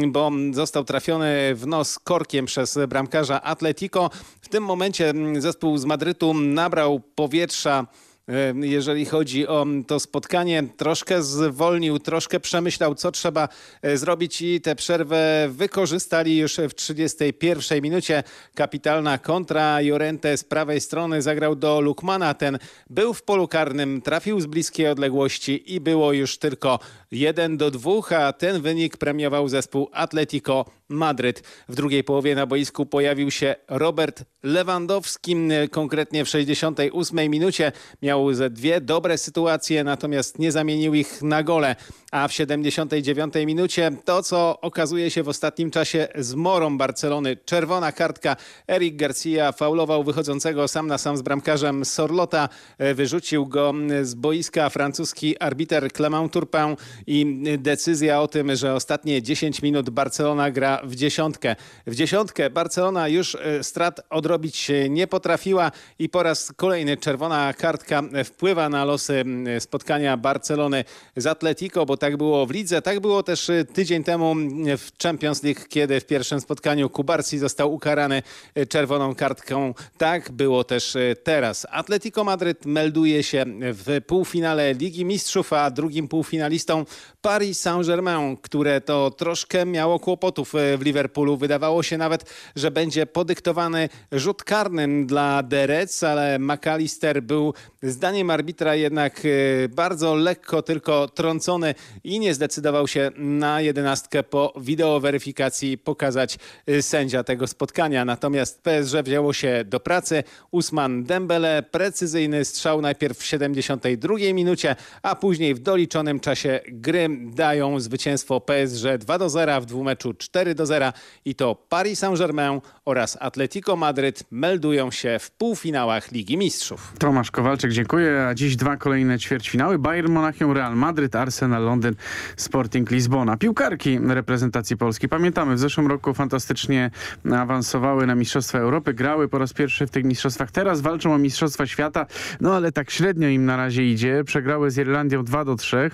bo m, został trafiony w nos korkiem przez bramkarza Atletico. W tym momencie m, zespół z Madrytu nabrał powietrza e, jeżeli chodzi o to spotkanie. Troszkę zwolnił, troszkę przemyślał, co trzeba e, zrobić i tę przerwę wykorzystali już w 31 minucie. Kapitalna kontra. Jorente z prawej strony zagrał do Lukmana. Ten był w polu karnym, trafił z bliskiej odległości i było już tylko 1 do 2, a ten wynik premiował zespół Atletico Madryt. W drugiej połowie na boisku pojawił się Robert Lewandowski, konkretnie w 68 minucie. Miał ze dwie dobre sytuacje, natomiast nie zamienił ich na gole. A w 79 minucie to, co okazuje się w ostatnim czasie zmorą Barcelony. Czerwona kartka. Eric Garcia faulował wychodzącego sam na sam z bramkarzem Sorlota. Wyrzucił go z boiska francuski arbiter Clement Turpin i decyzja o tym, że ostatnie 10 minut Barcelona gra w dziesiątkę. W dziesiątkę Barcelona już e, strat odrobić nie potrafiła i po raz kolejny czerwona kartka wpływa na losy spotkania Barcelony z Atletico, bo tak było w lidze, tak było też e, tydzień temu w Champions League, kiedy w pierwszym spotkaniu Kubarsi został ukarany e, czerwoną kartką. Tak było też teraz. Atletico Madryt melduje się w półfinale Ligi Mistrzów, a drugim półfinalistą Paris Saint-Germain, które to troszkę miało kłopotów e, w Liverpoolu. Wydawało się nawet, że będzie podyktowany rzut karnym dla Reds, ale McAllister był zdaniem arbitra jednak e, bardzo lekko tylko trącony i nie zdecydował się na jedenastkę po wideoweryfikacji pokazać e, sędzia tego spotkania. Natomiast PSG wzięło się do pracy. Usman Dembele, precyzyjny strzał najpierw w 72 minucie, a później w doliczonym czasie gry dają zwycięstwo PSG 2 do 0, a w dwumeczu 4 do 0 i to Paris Saint-Germain oraz Atletico Madryt meldują się w półfinałach Ligi Mistrzów. Tomasz Kowalczyk, dziękuję. A dziś dwa kolejne ćwierćfinały. Bayern Monachium, Real Madryt, Arsenal, Londyn, Sporting Lizbona. Piłkarki reprezentacji Polski. Pamiętamy, w zeszłym roku fantastycznie awansowały na Mistrzostwa Europy, grały po raz pierwszy w tych mistrzostwach. Teraz walczą o Mistrzostwa Świata, no ale tak średnio im na razie idzie. Przegrały z Irlandią 2 do 3.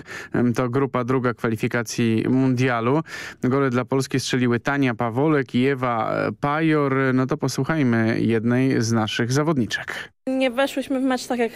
To grupa druga kwalifikacji mundialu. Gole dla Polski strzeliły Tania Pawolek i Ewa Pajor. No to posłuchajmy jednej z naszych zawodniczek. Nie weszłyśmy w mecz tak jak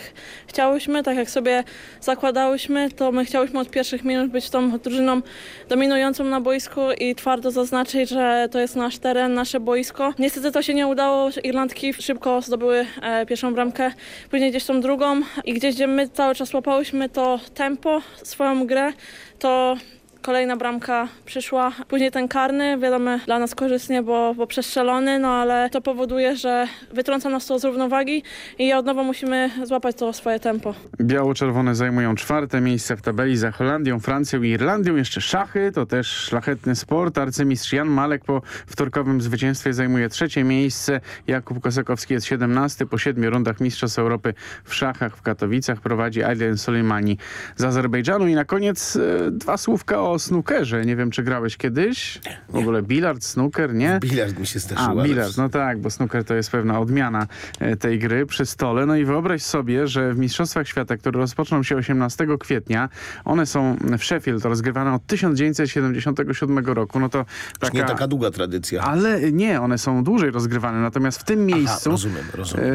chciałyśmy, tak jak sobie zakładałyśmy, to my chciałyśmy od pierwszych minut być tą drużyną dominującą na boisku i twardo zaznaczyć, że to jest nasz teren, nasze boisko. Niestety to się nie udało, Irlandki szybko zdobyły e, pierwszą bramkę, później gdzieś tą drugą i gdzieś gdzie my cały czas łapałyśmy to tempo, swoją grę, to Kolejna bramka przyszła, później ten karny, wiadomo dla nas korzystnie, bo, bo przestrzelony, no ale to powoduje, że wytrąca nas to z równowagi i od nowa musimy złapać to swoje tempo. Biało-czerwone zajmują czwarte miejsce w tabeli za Holandią, Francją i Irlandią. Jeszcze szachy, to też szlachetny sport. Arcymistrz Jan Malek po wtorkowym zwycięstwie zajmuje trzecie miejsce. Jakub Kosakowski jest 17 po siedmiu rundach Mistrzostw Europy w szachach w Katowicach. Prowadzi Adrian Soleimani z Azerbejdżanu. I na koniec e, dwa słówka o o snookerze. Nie wiem, czy grałeś kiedyś? W ogóle bilard, snooker, nie? Bilard mi się zdarzyło. A, bilard, no tak, bo snooker to jest pewna odmiana e, tej gry przy stole. No i wyobraź sobie, że w Mistrzostwach Świata, które rozpoczną się 18 kwietnia, one są w Sheffield rozgrywane od 1977 roku. No to taka... nie taka długa tradycja. Ale nie, one są dłużej rozgrywane. Natomiast w tym miejscu... Aha, rozumiem, rozumiem. E,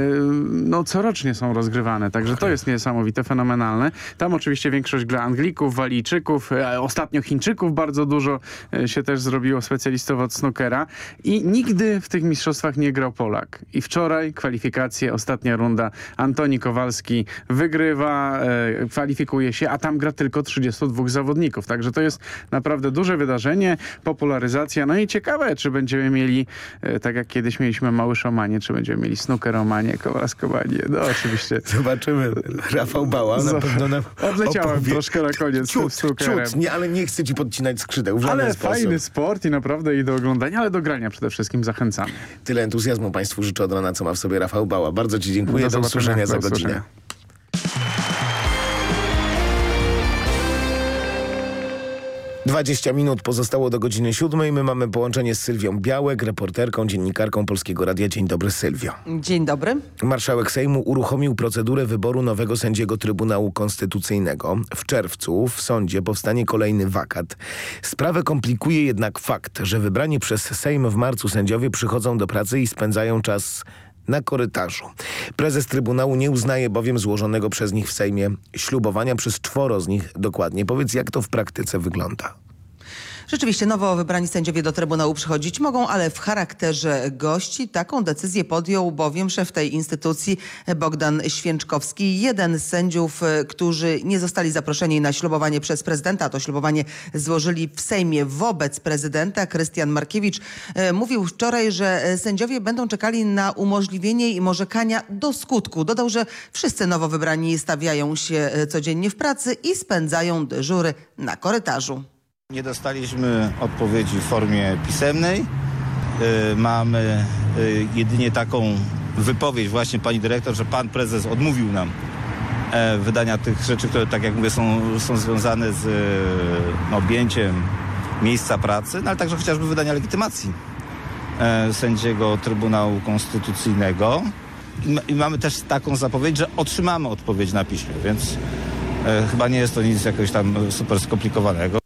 no corocznie są rozgrywane, także okay. to jest niesamowite, fenomenalne. Tam oczywiście większość gra Anglików, Walijczyków, e, ostatnio Chińczyków bardzo dużo e, się też zrobiło specjalistów od snookera i nigdy w tych mistrzostwach nie grał Polak. I wczoraj kwalifikacje, ostatnia runda. Antoni Kowalski wygrywa, e, kwalifikuje się, a tam gra tylko 32 zawodników. Także to jest naprawdę duże wydarzenie, popularyzacja. No i ciekawe, czy będziemy mieli, e, tak jak kiedyś mieliśmy Mały Szomanie, czy będziemy mieli snookeromanie, Kowalskowanie. No oczywiście. Zobaczymy. Rafał Bała na pewno nam Odleciałem troszkę na koniec ciut, z snookerem. Ciut, nie, ale nie chcę ci podcinać skrzydeł w Ale sposób. fajny sport i naprawdę i do oglądania, ale do grania przede wszystkim zachęcamy. Tyle entuzjazmu Państwu życzę od rana, co ma w sobie Rafał Bała. Bardzo Ci dziękuję. Do, do usłyszenia za godzinę. 20 minut pozostało do godziny siódmej. My mamy połączenie z Sylwią Białek, reporterką, dziennikarką Polskiego Radia. Dzień dobry Sylwio. Dzień dobry. Marszałek Sejmu uruchomił procedurę wyboru nowego sędziego Trybunału Konstytucyjnego. W czerwcu w sądzie powstanie kolejny wakat. Sprawę komplikuje jednak fakt, że wybrani przez Sejm w marcu sędziowie przychodzą do pracy i spędzają czas na korytarzu. Prezes Trybunału nie uznaje bowiem złożonego przez nich w Sejmie ślubowania przez czworo z nich dokładnie. Powiedz, jak to w praktyce wygląda? Rzeczywiście nowo wybrani sędziowie do Trybunału przychodzić mogą, ale w charakterze gości. Taką decyzję podjął bowiem szef tej instytucji Bogdan Święczkowski. Jeden z sędziów, e, którzy nie zostali zaproszeni na ślubowanie przez prezydenta, to ślubowanie złożyli w Sejmie wobec prezydenta, Krystian Markiewicz, e, mówił wczoraj, że e, sędziowie będą czekali na umożliwienie im orzekania do skutku. Dodał, że wszyscy nowo wybrani stawiają się codziennie w pracy i spędzają dyżury na korytarzu. Nie dostaliśmy odpowiedzi w formie pisemnej. Yy, mamy yy, jedynie taką wypowiedź właśnie pani dyrektor, że pan prezes odmówił nam e, wydania tych rzeczy, które tak jak mówię są, są związane z e, objęciem miejsca pracy, no ale także chociażby wydania legitymacji e, sędziego Trybunału Konstytucyjnego. I, mamy też taką zapowiedź, że otrzymamy odpowiedź na piśmie, więc chyba nie jest to nic jakoś tam super skomplikowanego.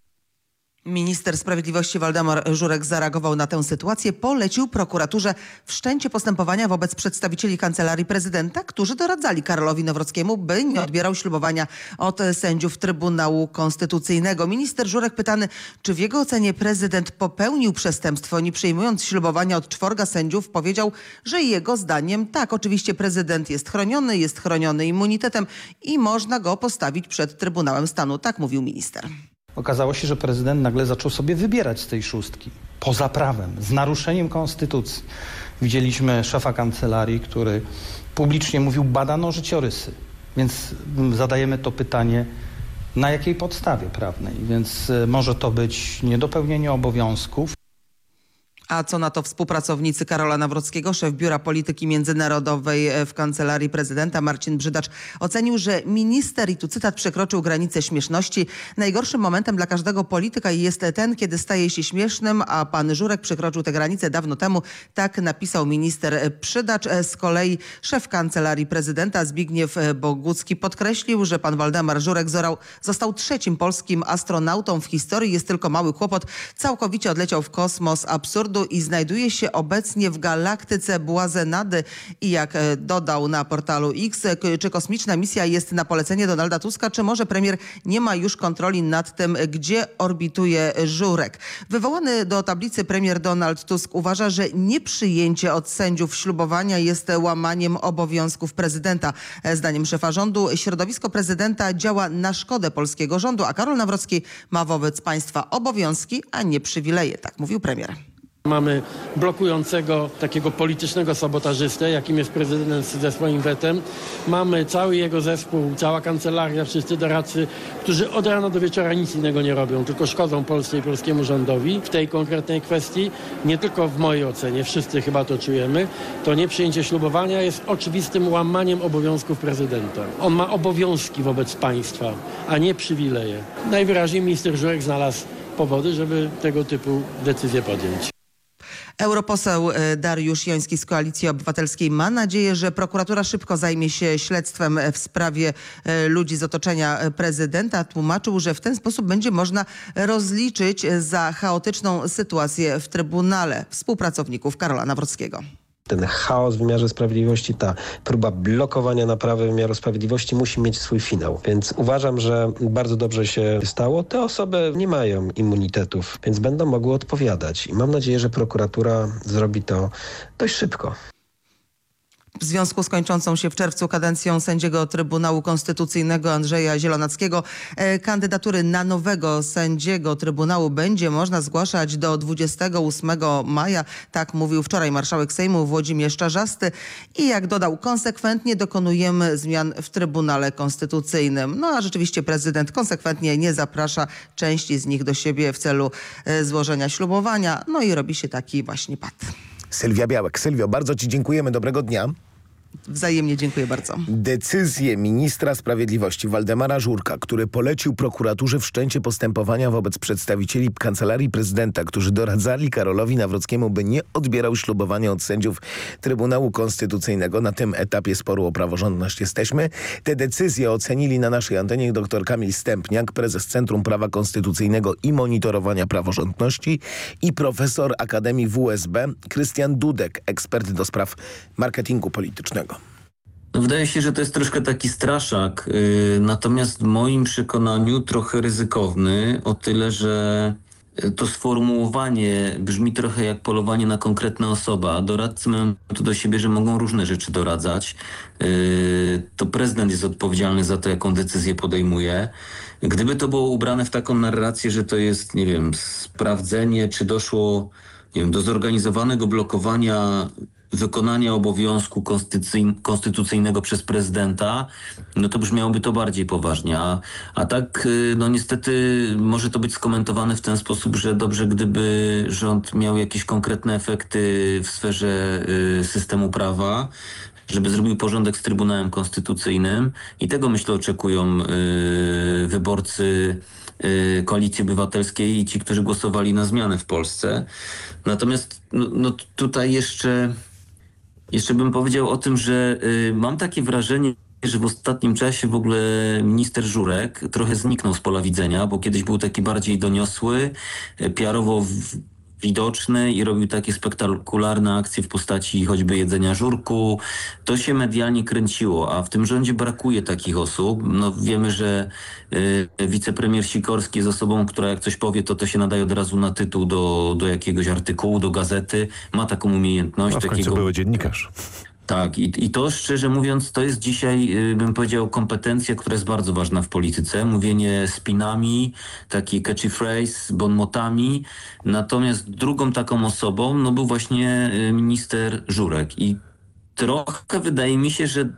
Minister Sprawiedliwości Waldemar Żurek zareagował na tę sytuację. Polecił prokuraturze wszczęcie postępowania wobec przedstawicieli Kancelarii Prezydenta, którzy doradzali Karolowi Nowrockiemu, by nie odbierał ślubowania od sędziów Trybunału Konstytucyjnego. Minister Żurek pytany, czy w jego ocenie prezydent popełnił przestępstwo, nie przyjmując ślubowania od czworga sędziów, powiedział, że jego zdaniem tak, oczywiście prezydent jest chroniony, jest chroniony immunitetem i można go postawić przed Trybunałem Stanu. Tak mówił minister. Okazało się, że prezydent nagle zaczął sobie wybierać z tej szóstki, poza prawem, z naruszeniem konstytucji. Widzieliśmy szefa kancelarii, który publicznie mówił, badano życiorysy. Więc zadajemy to pytanie, na jakiej podstawie prawnej. Więc e, może to być niedopełnienie obowiązków, A co na to współpracownicy Karola Nawrockiego, szef Biura Polityki Międzynarodowej e, w Kancelarii Prezydenta Marcin Brzydacz ocenił, że minister, i tu cytat, przekroczył granicę śmieszności. Najgorszym momentem dla każdego polityka jest ten, kiedy staje się śmiesznym, a pan Żurek przekroczył tę granicę dawno temu. Tak napisał minister Przydacz. E, Z kolei szef Kancelarii Prezydenta Zbigniew e, Bogucki podkreślił, że pan Waldemar Żurek zorał, został trzecim polskim astronautą w historii. Jest tylko mały kłopot. Całkowicie odleciał w kosmos absurdu i znajduje się obecnie w galaktyce Błazenady. I jak e, dodał na portalu X, e, czy kosmiczna misja jest na polecenie Donalda Tuska, czy może premier nie ma już kontroli nad tym, gdzie orbituje Żurek. Wywołany do tablicy premier Donald Tusk uważa, że nieprzyjęcie od sędziów ślubowania jest łamaniem obowiązków prezydenta. E, Zdaniem szefa rządu środowisko prezydenta działa na szkodę polskiego rządu, a Karol Nawrocki ma wobec państwa obowiązki, a nie przywileje. Tak mówił premier. Mamy blokującego takiego politycznego sabotażystę, jakim jest prezydent ze swoim wetem. Mamy cały jego zespół, cała kancelaria, wszyscy doradcy, którzy od rana do wieczora nic innego nie robią, tylko szkodzą Polsce i polskiemu rządowi w tej konkretnej kwestii. Nie tylko w mojej ocenie, wszyscy chyba to czujemy. To nieprzyjęcie ślubowania jest oczywistym łamaniem obowiązków prezydenta. On ma obowiązki wobec państwa, a nie przywileje. Najwyraźniej minister Żurek znalazł powody, żeby tego typu decyzje podjąć. Europoseł e, Dariusz Joński z Koalicji Obywatelskiej ma nadzieję, że prokuratura szybko zajmie się śledztwem e, w sprawie e, ludzi z otoczenia prezydenta. Tłumaczył, że w ten sposób będzie można rozliczyć za chaotyczną sytuację w Trybunale współpracowników Karola Nawrockiego. Ten chaos w wymiarze sprawiedliwości, ta próba blokowania naprawy wymiaru sprawiedliwości musi mieć swój finał. Więc uważam, że bardzo dobrze się stało. Te osoby nie mają immunitetów, więc będą mogły odpowiadać. I mam nadzieję, że prokuratura zrobi to dość szybko. W związku z kończącą się w czerwcu kadencją sędziego Trybunału Konstytucyjnego Andrzeja Zielonackiego e, kandydatury na nowego sędziego Trybunału będzie można zgłaszać do 28 maja. Tak mówił wczoraj marszałek Sejmu Włodzimierz Czarzasty. I jak dodał, konsekwentnie dokonujemy zmian w Trybunale Konstytucyjnym. No a rzeczywiście prezydent konsekwentnie nie zaprasza części z nich do siebie w celu e, złożenia ślubowania. No i robi się taki właśnie pad. Sylwia Białek. Sylwio, bardzo Ci dziękujemy. Dobrego dnia. Wzajemnie dziękuję bardzo. Decyzję ministra sprawiedliwości Waldemara Żurka, który polecił prokuraturze wszczęcie postępowania wobec przedstawicieli Kancelarii Prezydenta, którzy doradzali Karolowi Nawrockiemu, by nie odbierał ślubowania od sędziów Trybunału Konstytucyjnego. Na tym etapie sporu o praworządność jesteśmy. Te decyzje ocenili na naszej antenie dr Kamil Stępniak, prezes Centrum Prawa Konstytucyjnego i Monitorowania Praworządności i profesor Akademii WSB Krystian Dudek, ekspert do spraw marketingu politycznego. Wydaje się, że to jest troszkę taki straszak, yy, natomiast w moim przekonaniu trochę ryzykowny o tyle, że y, to sformułowanie brzmi trochę jak polowanie na konkretne osoby, a doradcy mają to do siebie, że mogą różne rzeczy doradzać. Yy, To prezydent jest odpowiedzialny za to, jaką decyzję podejmuje. Gdyby to było ubrane w taką narrację, że to jest, nie wiem, sprawdzenie, czy doszło nie wiem, do zorganizowanego blokowania wykonania obowiązku konstytucyjn- konstytucyjnego przez prezydenta, no to brzmiałoby to bardziej poważnie. A, a tak, y, no niestety może to być skomentowane w ten sposób, że dobrze gdyby rząd miał jakieś konkretne efekty w sferze y, systemu prawa, żeby zrobił porządek z Trybunałem Konstytucyjnym i tego myślę oczekują y, wyborcy y, Koalicji Obywatelskiej i ci, którzy głosowali na zmiany w Polsce. Natomiast no, no tutaj jeszcze, jeszcze bym powiedział o tym, że y, mam takie wrażenie, że w ostatnim czasie w ogóle minister Żurek trochę zniknął z pola widzenia, bo kiedyś był taki bardziej doniosły, y, PR-owo widoczny i robił takie spektakularne akcje w postaci choćby jedzenia żurku. To się medialnie kręciło, a w tym rządzie brakuje takich osób. No wiemy, że y, wicepremier Sikorski jest osobą, która jak coś powie, to to się nadaje od razu na tytuł do, do jakiegoś artykułu, do gazety. Ma taką umiejętność. No, w końcu takiego... były dziennikarz. Tak, i, i to szczerze mówiąc, to jest dzisiaj, y, bym powiedział, kompetencja, która jest bardzo ważna w polityce. Mówienie spinami, taki catchy phrase, bonmotami. Natomiast drugą taką osobą, no był właśnie y, minister Żurek. I trochę wydaje mi się, że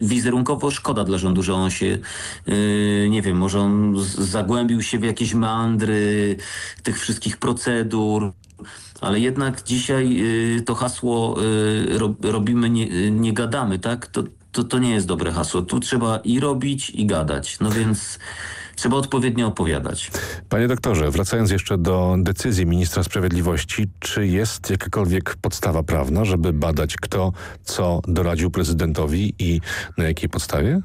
wizerunkowo szkoda dla rządu, że on się, yy, nie wiem, może on zagłębił się w jakieś meandry tych wszystkich procedur, ale jednak dzisiaj y, to hasło y, ro, robimy, nie, nie gadamy, tak? To, to, to nie jest dobre hasło. Tu trzeba i robić, i gadać. No więc trzeba odpowiednio opowiadać. Panie doktorze, wracając jeszcze do decyzji ministra sprawiedliwości, czy jest jakakolwiek podstawa prawna, żeby badać kto co doradził prezydentowi i na jakiej podstawie?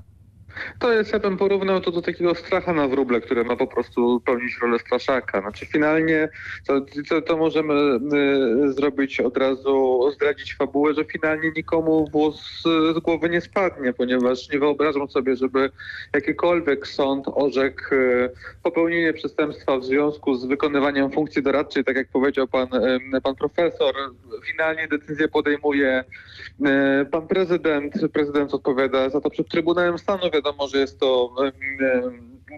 To jest, ja bym porównał to do takiego stracha na wróble, które ma po prostu pełnić rolę straszaka. Znaczy finalnie to, to, to możemy y, zrobić od razu, zdradzić fabułę, że finalnie nikomu włos z głowy nie spadnie, ponieważ nie wyobrażam sobie, żeby jakikolwiek sąd orzekł y, popełnienie przestępstwa w związku z wykonywaniem funkcji doradczej, tak jak powiedział pan, y, pan profesor. Finalnie decyzję podejmuje y, pan prezydent. Prezydent odpowiada za to przed Trybunałem Stanu wiadomo, że jest to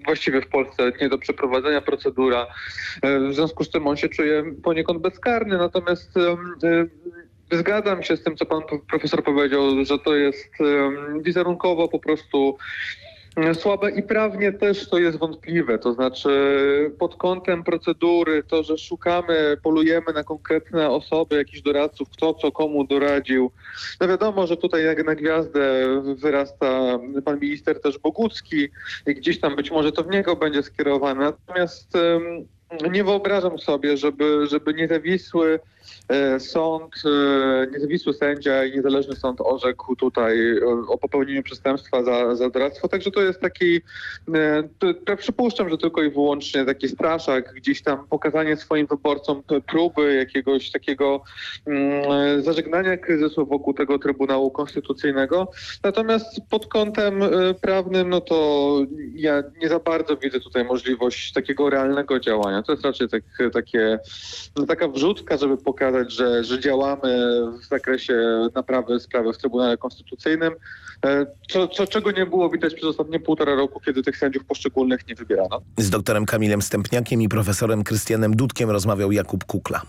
właściwie w Polsce nie do przeprowadzenia procedura. W związku z tym on się czuje poniekąd bezkarny, natomiast Zgadzam się z tym, co pan profesor powiedział, że to jest wizerunkowo po prostu słabe i prawnie też to jest wątpliwe. To znaczy pod kątem procedury, to, że szukamy, polujemy na konkretne osoby, jakichś doradców, kto co komu doradził. No wiadomo, że tutaj jak na gwiazdę wyrasta pan minister też Bogucki i gdzieś tam być może to w niego będzie skierowane. Natomiast nie wyobrażam sobie, żeby, żeby niezawisły e, sąd, e, niezawisły sędzia i niezależny sąd orzekł tutaj o popełnieniu przestępstwa za, za doradztwo. Także to jest taki, e, to, to przypuszczam, że tylko i wyłącznie taki straszak, gdzieś tam pokazanie swoim wyborcom próby jakiegoś takiego mm, zażegnania kryzysu wokół tego Trybunału Konstytucyjnego. Natomiast pod kątem prawnym, no to ja nie za bardzo widzę tutaj możliwość takiego realnego działania. To jest raczej tak, takie, no taka wrzutka, żeby pokazać, że, że działamy w zakresie naprawy sprawy w Trybunale Konstytucyjnym, co, co, czego nie było widać przez ostatnie półtora roku, kiedy tych sędziów poszczególnych nie wybierano. Z doktorem Kamilem Stępniakiem i profesorem Krystianem Dudkiem rozmawiał Jakub Kukla.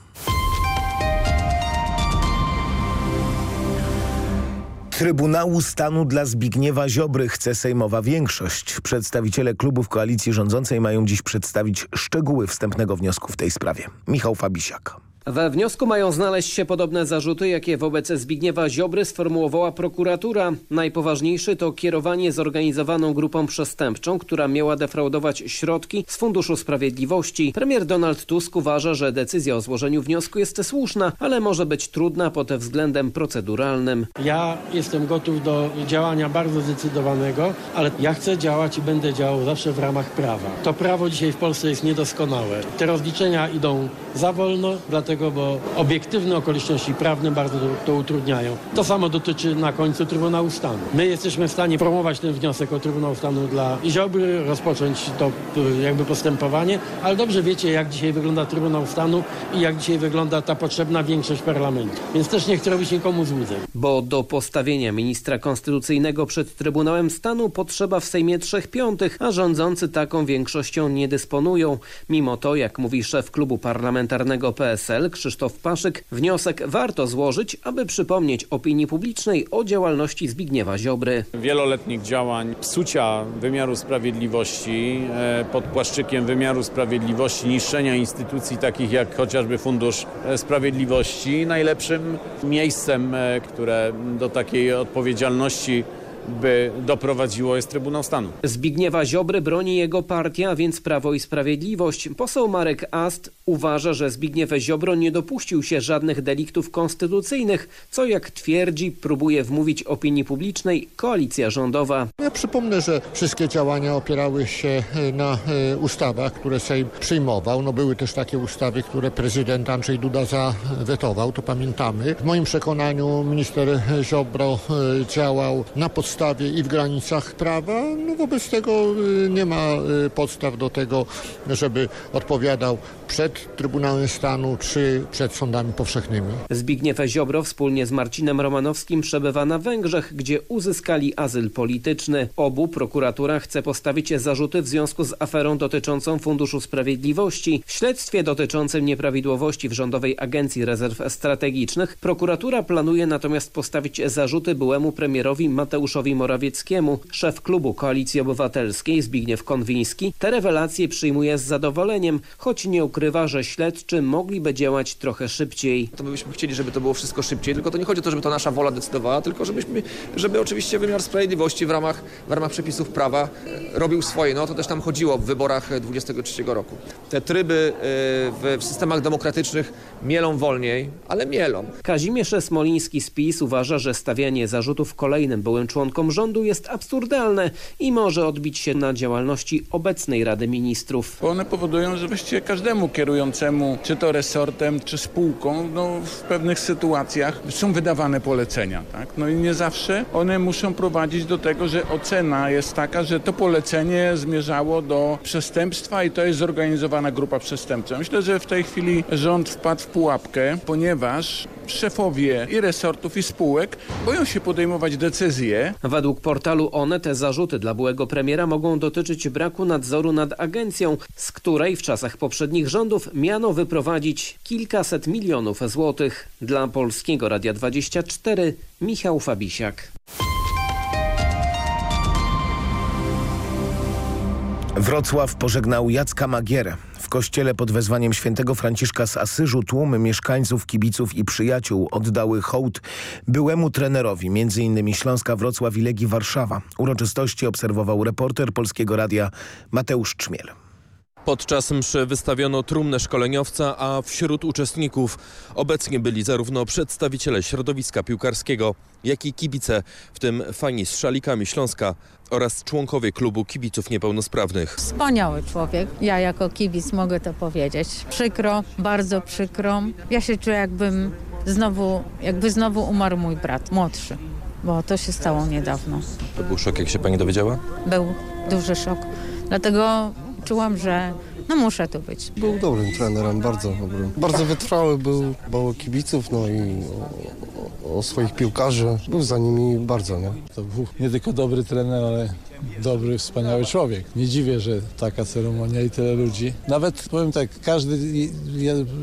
Trybunału Stanu dla Zbigniewa Ziobry chce sejmowa większość. Przedstawiciele klubów koalicji rządzącej mają dziś przedstawić szczegóły wstępnego wniosku w tej sprawie. Michał Fabisiak. We wniosku mają znaleźć się podobne zarzuty, jakie wobec Zbigniewa Ziobry sformułowała prokuratura. Najpoważniejszy to kierowanie zorganizowaną grupą przestępczą, która miała defraudować środki z Funduszu Sprawiedliwości. Premier Donald Tusk uważa, że decyzja o złożeniu wniosku jest słuszna, ale może być trudna pod względem proceduralnym. Ja jestem gotów do działania bardzo zdecydowanego, ale ja chcę działać i będę działał zawsze w ramach prawa. To prawo dzisiaj w Polsce jest niedoskonałe. Te rozliczenia idą za wolno, dlatego bo obiektywne okoliczności prawne bardzo to utrudniają. To samo dotyczy na końcu Trybunału Stanu. My jesteśmy w stanie promować ten wniosek o Trybunał Stanu dla Ziobry, rozpocząć to jakby postępowanie, ale dobrze wiecie, jak dzisiaj wygląda Trybunał Stanu i jak dzisiaj wygląda ta potrzebna większość parlamentu. Więc też nie chcę robić nikomu złudzeń. Bo do postawienia ministra konstytucyjnego przed Trybunałem Stanu potrzeba w Sejmie trzech piątych, a rządzący taką większością nie dysponują. Mimo to, jak mówi szef klubu parlamentarnego PSL, Krzysztof Paszyk, wniosek warto złożyć, aby przypomnieć opinii publicznej o działalności Zbigniewa Ziobry. Wieloletnich działań psucia wymiaru sprawiedliwości e, pod płaszczykiem wymiaru sprawiedliwości, niszczenia instytucji takich jak chociażby Fundusz Sprawiedliwości. Najlepszym miejscem, e, które do takiej odpowiedzialności by doprowadziło jest Trybunał Stanu. Zbigniewa Ziobry broni jego partia, więc Prawo i Sprawiedliwość. Poseł Marek Ast uważa, że Zbigniew Ziobro nie dopuścił się żadnych deliktów konstytucyjnych, co jak twierdzi próbuje wmówić opinii publicznej koalicja rządowa. Ja przypomnę, że wszystkie działania opierały się e, na e, ustawach, które Sejm przyjmował. No były też takie ustawy, które prezydent Andrzej Duda zawetował, to pamiętamy. W moim przekonaniu minister Ziobro e, działał na podstawie podstawie i w granicach prawa. No wobec tego y, nie ma y, podstaw do tego, żeby odpowiadał przed Trybunałem Stanu czy przed sądami powszechnymi. Zbigniew Ziobro wspólnie z Marcinem Romanowskim przebywa na Węgrzech, gdzie uzyskali azyl polityczny. Obu prokuratura chce postawić zarzuty w związku z aferą dotyczącą Funduszu Sprawiedliwości. W śledztwie dotyczącym nieprawidłowości w Rządowej Agencji Rezerw Strategicznych prokuratura planuje natomiast postawić zarzuty byłemu premierowi Mateuszowi Mateuszowi Morawieckiemu. Szef klubu Koalicji Obywatelskiej Zbigniew Konwiński te rewelacje przyjmuje z zadowoleniem, choć nie ukrywa, że śledczy mogliby działać trochę szybciej. To my byśmy chcieli, żeby to było wszystko szybciej, tylko to nie chodzi o to, żeby to nasza wola decydowała, tylko żebyśmy, żeby oczywiście wymiar sprawiedliwości w ramach, w ramach przepisów prawa e, robił swoje. No to też tam chodziło w wyborach 23 roku. Te tryby e, w, w systemach demokratycznych mielą wolniej, ale mielą. Kazimierz Smoliński z PiS uważa, że stawianie zarzutów kolejnym byłym członkom rządu jest absurdalne i może odbić się na działalności obecnej Rady Ministrów. One powodują, że właściwie każdemu kierującemu, czy to resortem, czy spółką, no w pewnych sytuacjach są wydawane polecenia. Tak? No i nie zawsze one muszą prowadzić do tego, że ocena jest taka, że to polecenie zmierzało do przestępstwa i to jest zorganizowana grupa przestępcza. Myślę, że w tej chwili rząd wpadł w pułapkę, ponieważ szefowie i resortów i spółek boją się podejmować decyzje. Według portalu ONE te zarzuty dla byłego premiera mogą dotyczyć braku nadzoru nad agencją, z której w czasach poprzednich rządów miano wyprowadzić kilkaset milionów złotych. Dla Polskiego Radia 24 Michał Fabisiak. Wrocław pożegnał Jacka Magierę. W kościele pod wezwaniem świętego Franciszka z Asyżu tłumy mieszkańców, kibiców i przyjaciół oddały hołd byłemu trenerowi, m.in. Śląska Wrocław i Legii Warszawa. Uroczystości obserwował reporter Polskiego Radia Mateusz Czmiel. Podczas mszy wystawiono trumnę szkoleniowca, a wśród uczestników obecnie byli zarówno przedstawiciele środowiska piłkarskiego, jak i kibice, w tym fani z szalikami Śląska oraz członkowie klubu kibiców niepełnosprawnych. Wspaniały człowiek. Ja jako kibic mogę to powiedzieć. Przykro, bardzo przykro. Ja się czuję jakbym znowu, jakby znowu umarł mój brat, młodszy, bo to się stało niedawno. To był szok, jak się pani dowiedziała? Był duży szok. Dlatego czułam, że no muszę tu być. Był dobrym trenerem, bardzo dobrym. Bardzo wytrwały był, dbał o kibiców, no i o, o, swoich piłkarzy. Był za nimi bardzo, nie? To był nie tylko dobry trener, ale dobry, wspaniały człowiek. Nie dziwię, że taka ceremonia i tyle ludzi. Nawet powiem tak, każdy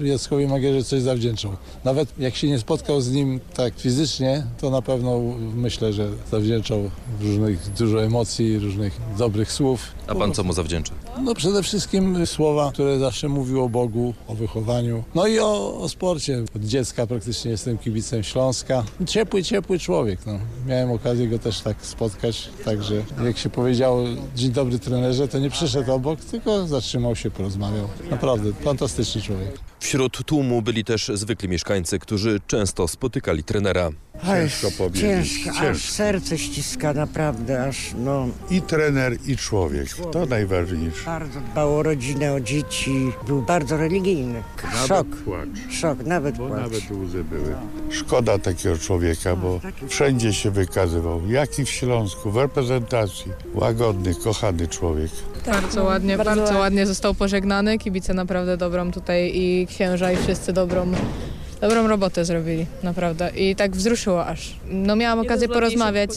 Jackowi Magierze coś zawdzięczał. Nawet jak się nie spotkał z nim tak fizycznie, to na pewno myślę, że zawdzięczał różnych, dużo emocji, różnych dobrych słów. A pan co mu zawdzięcza? No przede wszystkim słowa, które zawsze mówił o Bogu, o wychowaniu, no i o, o sporcie. Od dziecka praktycznie jestem kibicem Śląska. Ciepły, ciepły człowiek. No. Miałem okazję go też tak spotkać, także jak się powiedział dzień dobry trenerze, to nie przyszedł obok, tylko zatrzymał się, porozmawiał. Naprawdę, fantastyczny człowiek. Wśród tłumu byli też zwykli mieszkańcy, którzy często spotykali trenera. Ciężko powiedzieć. Ciężko, aż serce ściska naprawdę, aż no... I trener, i człowiek, to najważniejsze. Bardzo dbał o rodzinę, o dzieci, był bardzo religijny. Nawet Szok, płacz. szok, nawet Bo płacz. nawet łzy były. Szkoda takiego człowieka, bo wszędzie się wykazywał, jak i w Śląsku, w reprezentacji. Łagodny, kochany człowiek. Bardzo ładnie, Bardzo bardzo, ładnie. został pożegnany. Kibice naprawdę dobrą tutaj i księża i wszyscy dobrą, dobrą robotę zrobili, naprawdę. I tak wzruszyło aż. No miałam okazję porozmawiać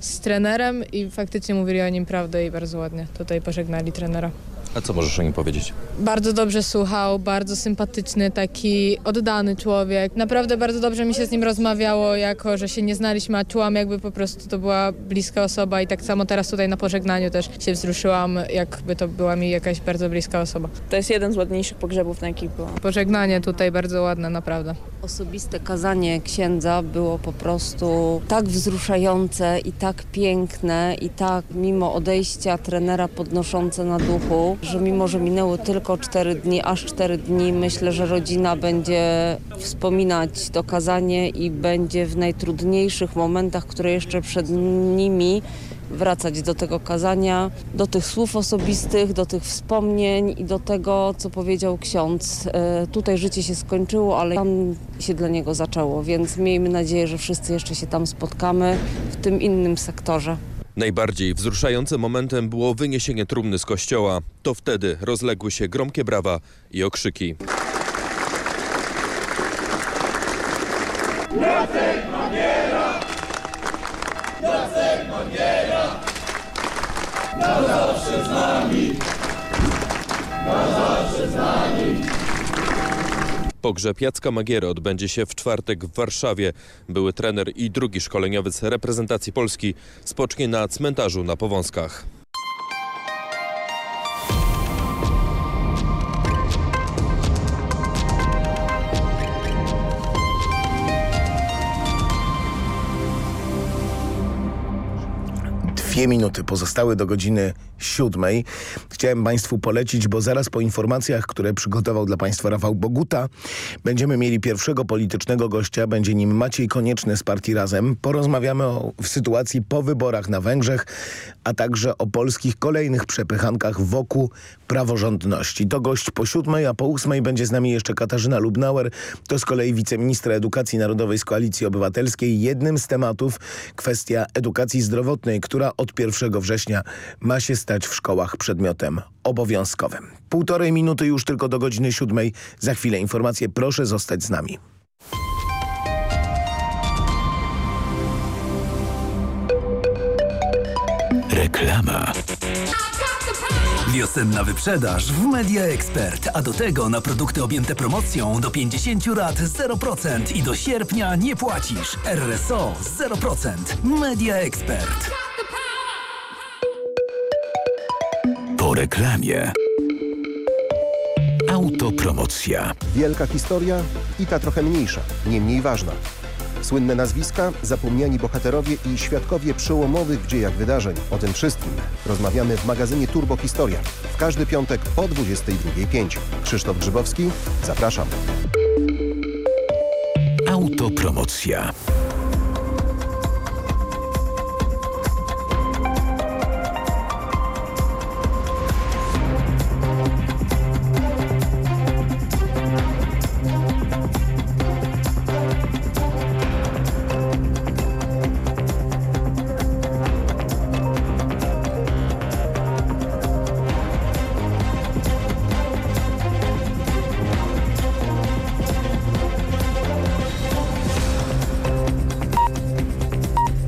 z trenerem i faktycznie mówili o nim prawdę i bardzo ładnie tutaj pożegnali trenera. A co możesz o nim powiedzieć? Bardzo dobrze słuchał, bardzo sympatyczny, taki oddany człowiek. Naprawdę bardzo dobrze mi się z nim rozmawiało, jako że się nie znaliśmy, a czułam jakby po prostu to była bliska osoba i tak samo teraz tutaj na pożegnaniu też się wzruszyłam, jakby to była mi jakaś bardzo bliska osoba. To jest jeden z ładniejszych pogrzebów, na jakich byłam. Pożegnanie tutaj bardzo ładne, naprawdę. Osobiste kazanie księdza było po prostu tak wzruszające i tak piękne i tak mimo odejścia trenera podnoszące na duchu, że mimo, że minęły tylko cztery dni, aż cztery dni, myślę, że rodzina będzie wspominać to kazanie i będzie w najtrudniejszych momentach, które jeszcze przed nimi wracać do tego kazania, do tych słów osobistych, do tych wspomnień i do tego, co powiedział ksiądz. E, Tutaj życie się skończyło, ale tam się dla niego zaczęło, więc miejmy nadzieję, że wszyscy jeszcze się tam spotkamy w tym innym sektorze. Najbardziej wzruszającym momentem było wyniesienie trumny z kościoła. To wtedy rozległy się gromkie brawa i okrzyki. Jacek! Jacek! Na zawsze z nami! Na zawsze z nami! Pogrzeb Jacka Magiery odbędzie się w czwartek w Warszawie. Były trener i drugi szkoleniowiec reprezentacji Polski spocznie na cmentarzu na Powązkach. Dwie minuty pozostały do godziny siódmej. Chciałem Państwu polecić, bo zaraz po informacjach, które przygotował dla Państwa Rafał Boguta, będziemy mieli pierwszego politycznego gościa. Będzie nim Maciej Konieczny z Partii Razem. Porozmawiamy o w sytuacji po wyborach na Węgrzech, a także o polskich kolejnych przepychankach wokół praworządności. To gość po siódmej, a po ósmej będzie z nami jeszcze Katarzyna Lubnauer. To z kolei wiceministra edukacji narodowej z Koalicji Obywatelskiej. Jednym z tematów kwestia edukacji zdrowotnej, która od 1 września ma się stać w szkołach przedmiotem obowiązkowym. Półtorej minuty już tylko do godziny siódmej. Za chwilę informacje. Proszę zostać z nami. Reklama. Wiosenna wyprzedaż w Media Expert, a do tego na produkty objęte promocją do 50 lat 0% i do sierpnia nie płacisz. RSO 0%. Media Expert. Po reklamie. Autopromocja. Wielka historia i ta trochę mniejsza, nie mniej ważna. Słynne nazwiska, zapomniani bohaterowie i świadkowie przełomowych w dziejach wydarzeń. O tym wszystkim rozmawiamy w magazynie Turbo Historia. W każdy piątek po 22.05. Krzysztof Grzybowski, zapraszam. Autopromocja.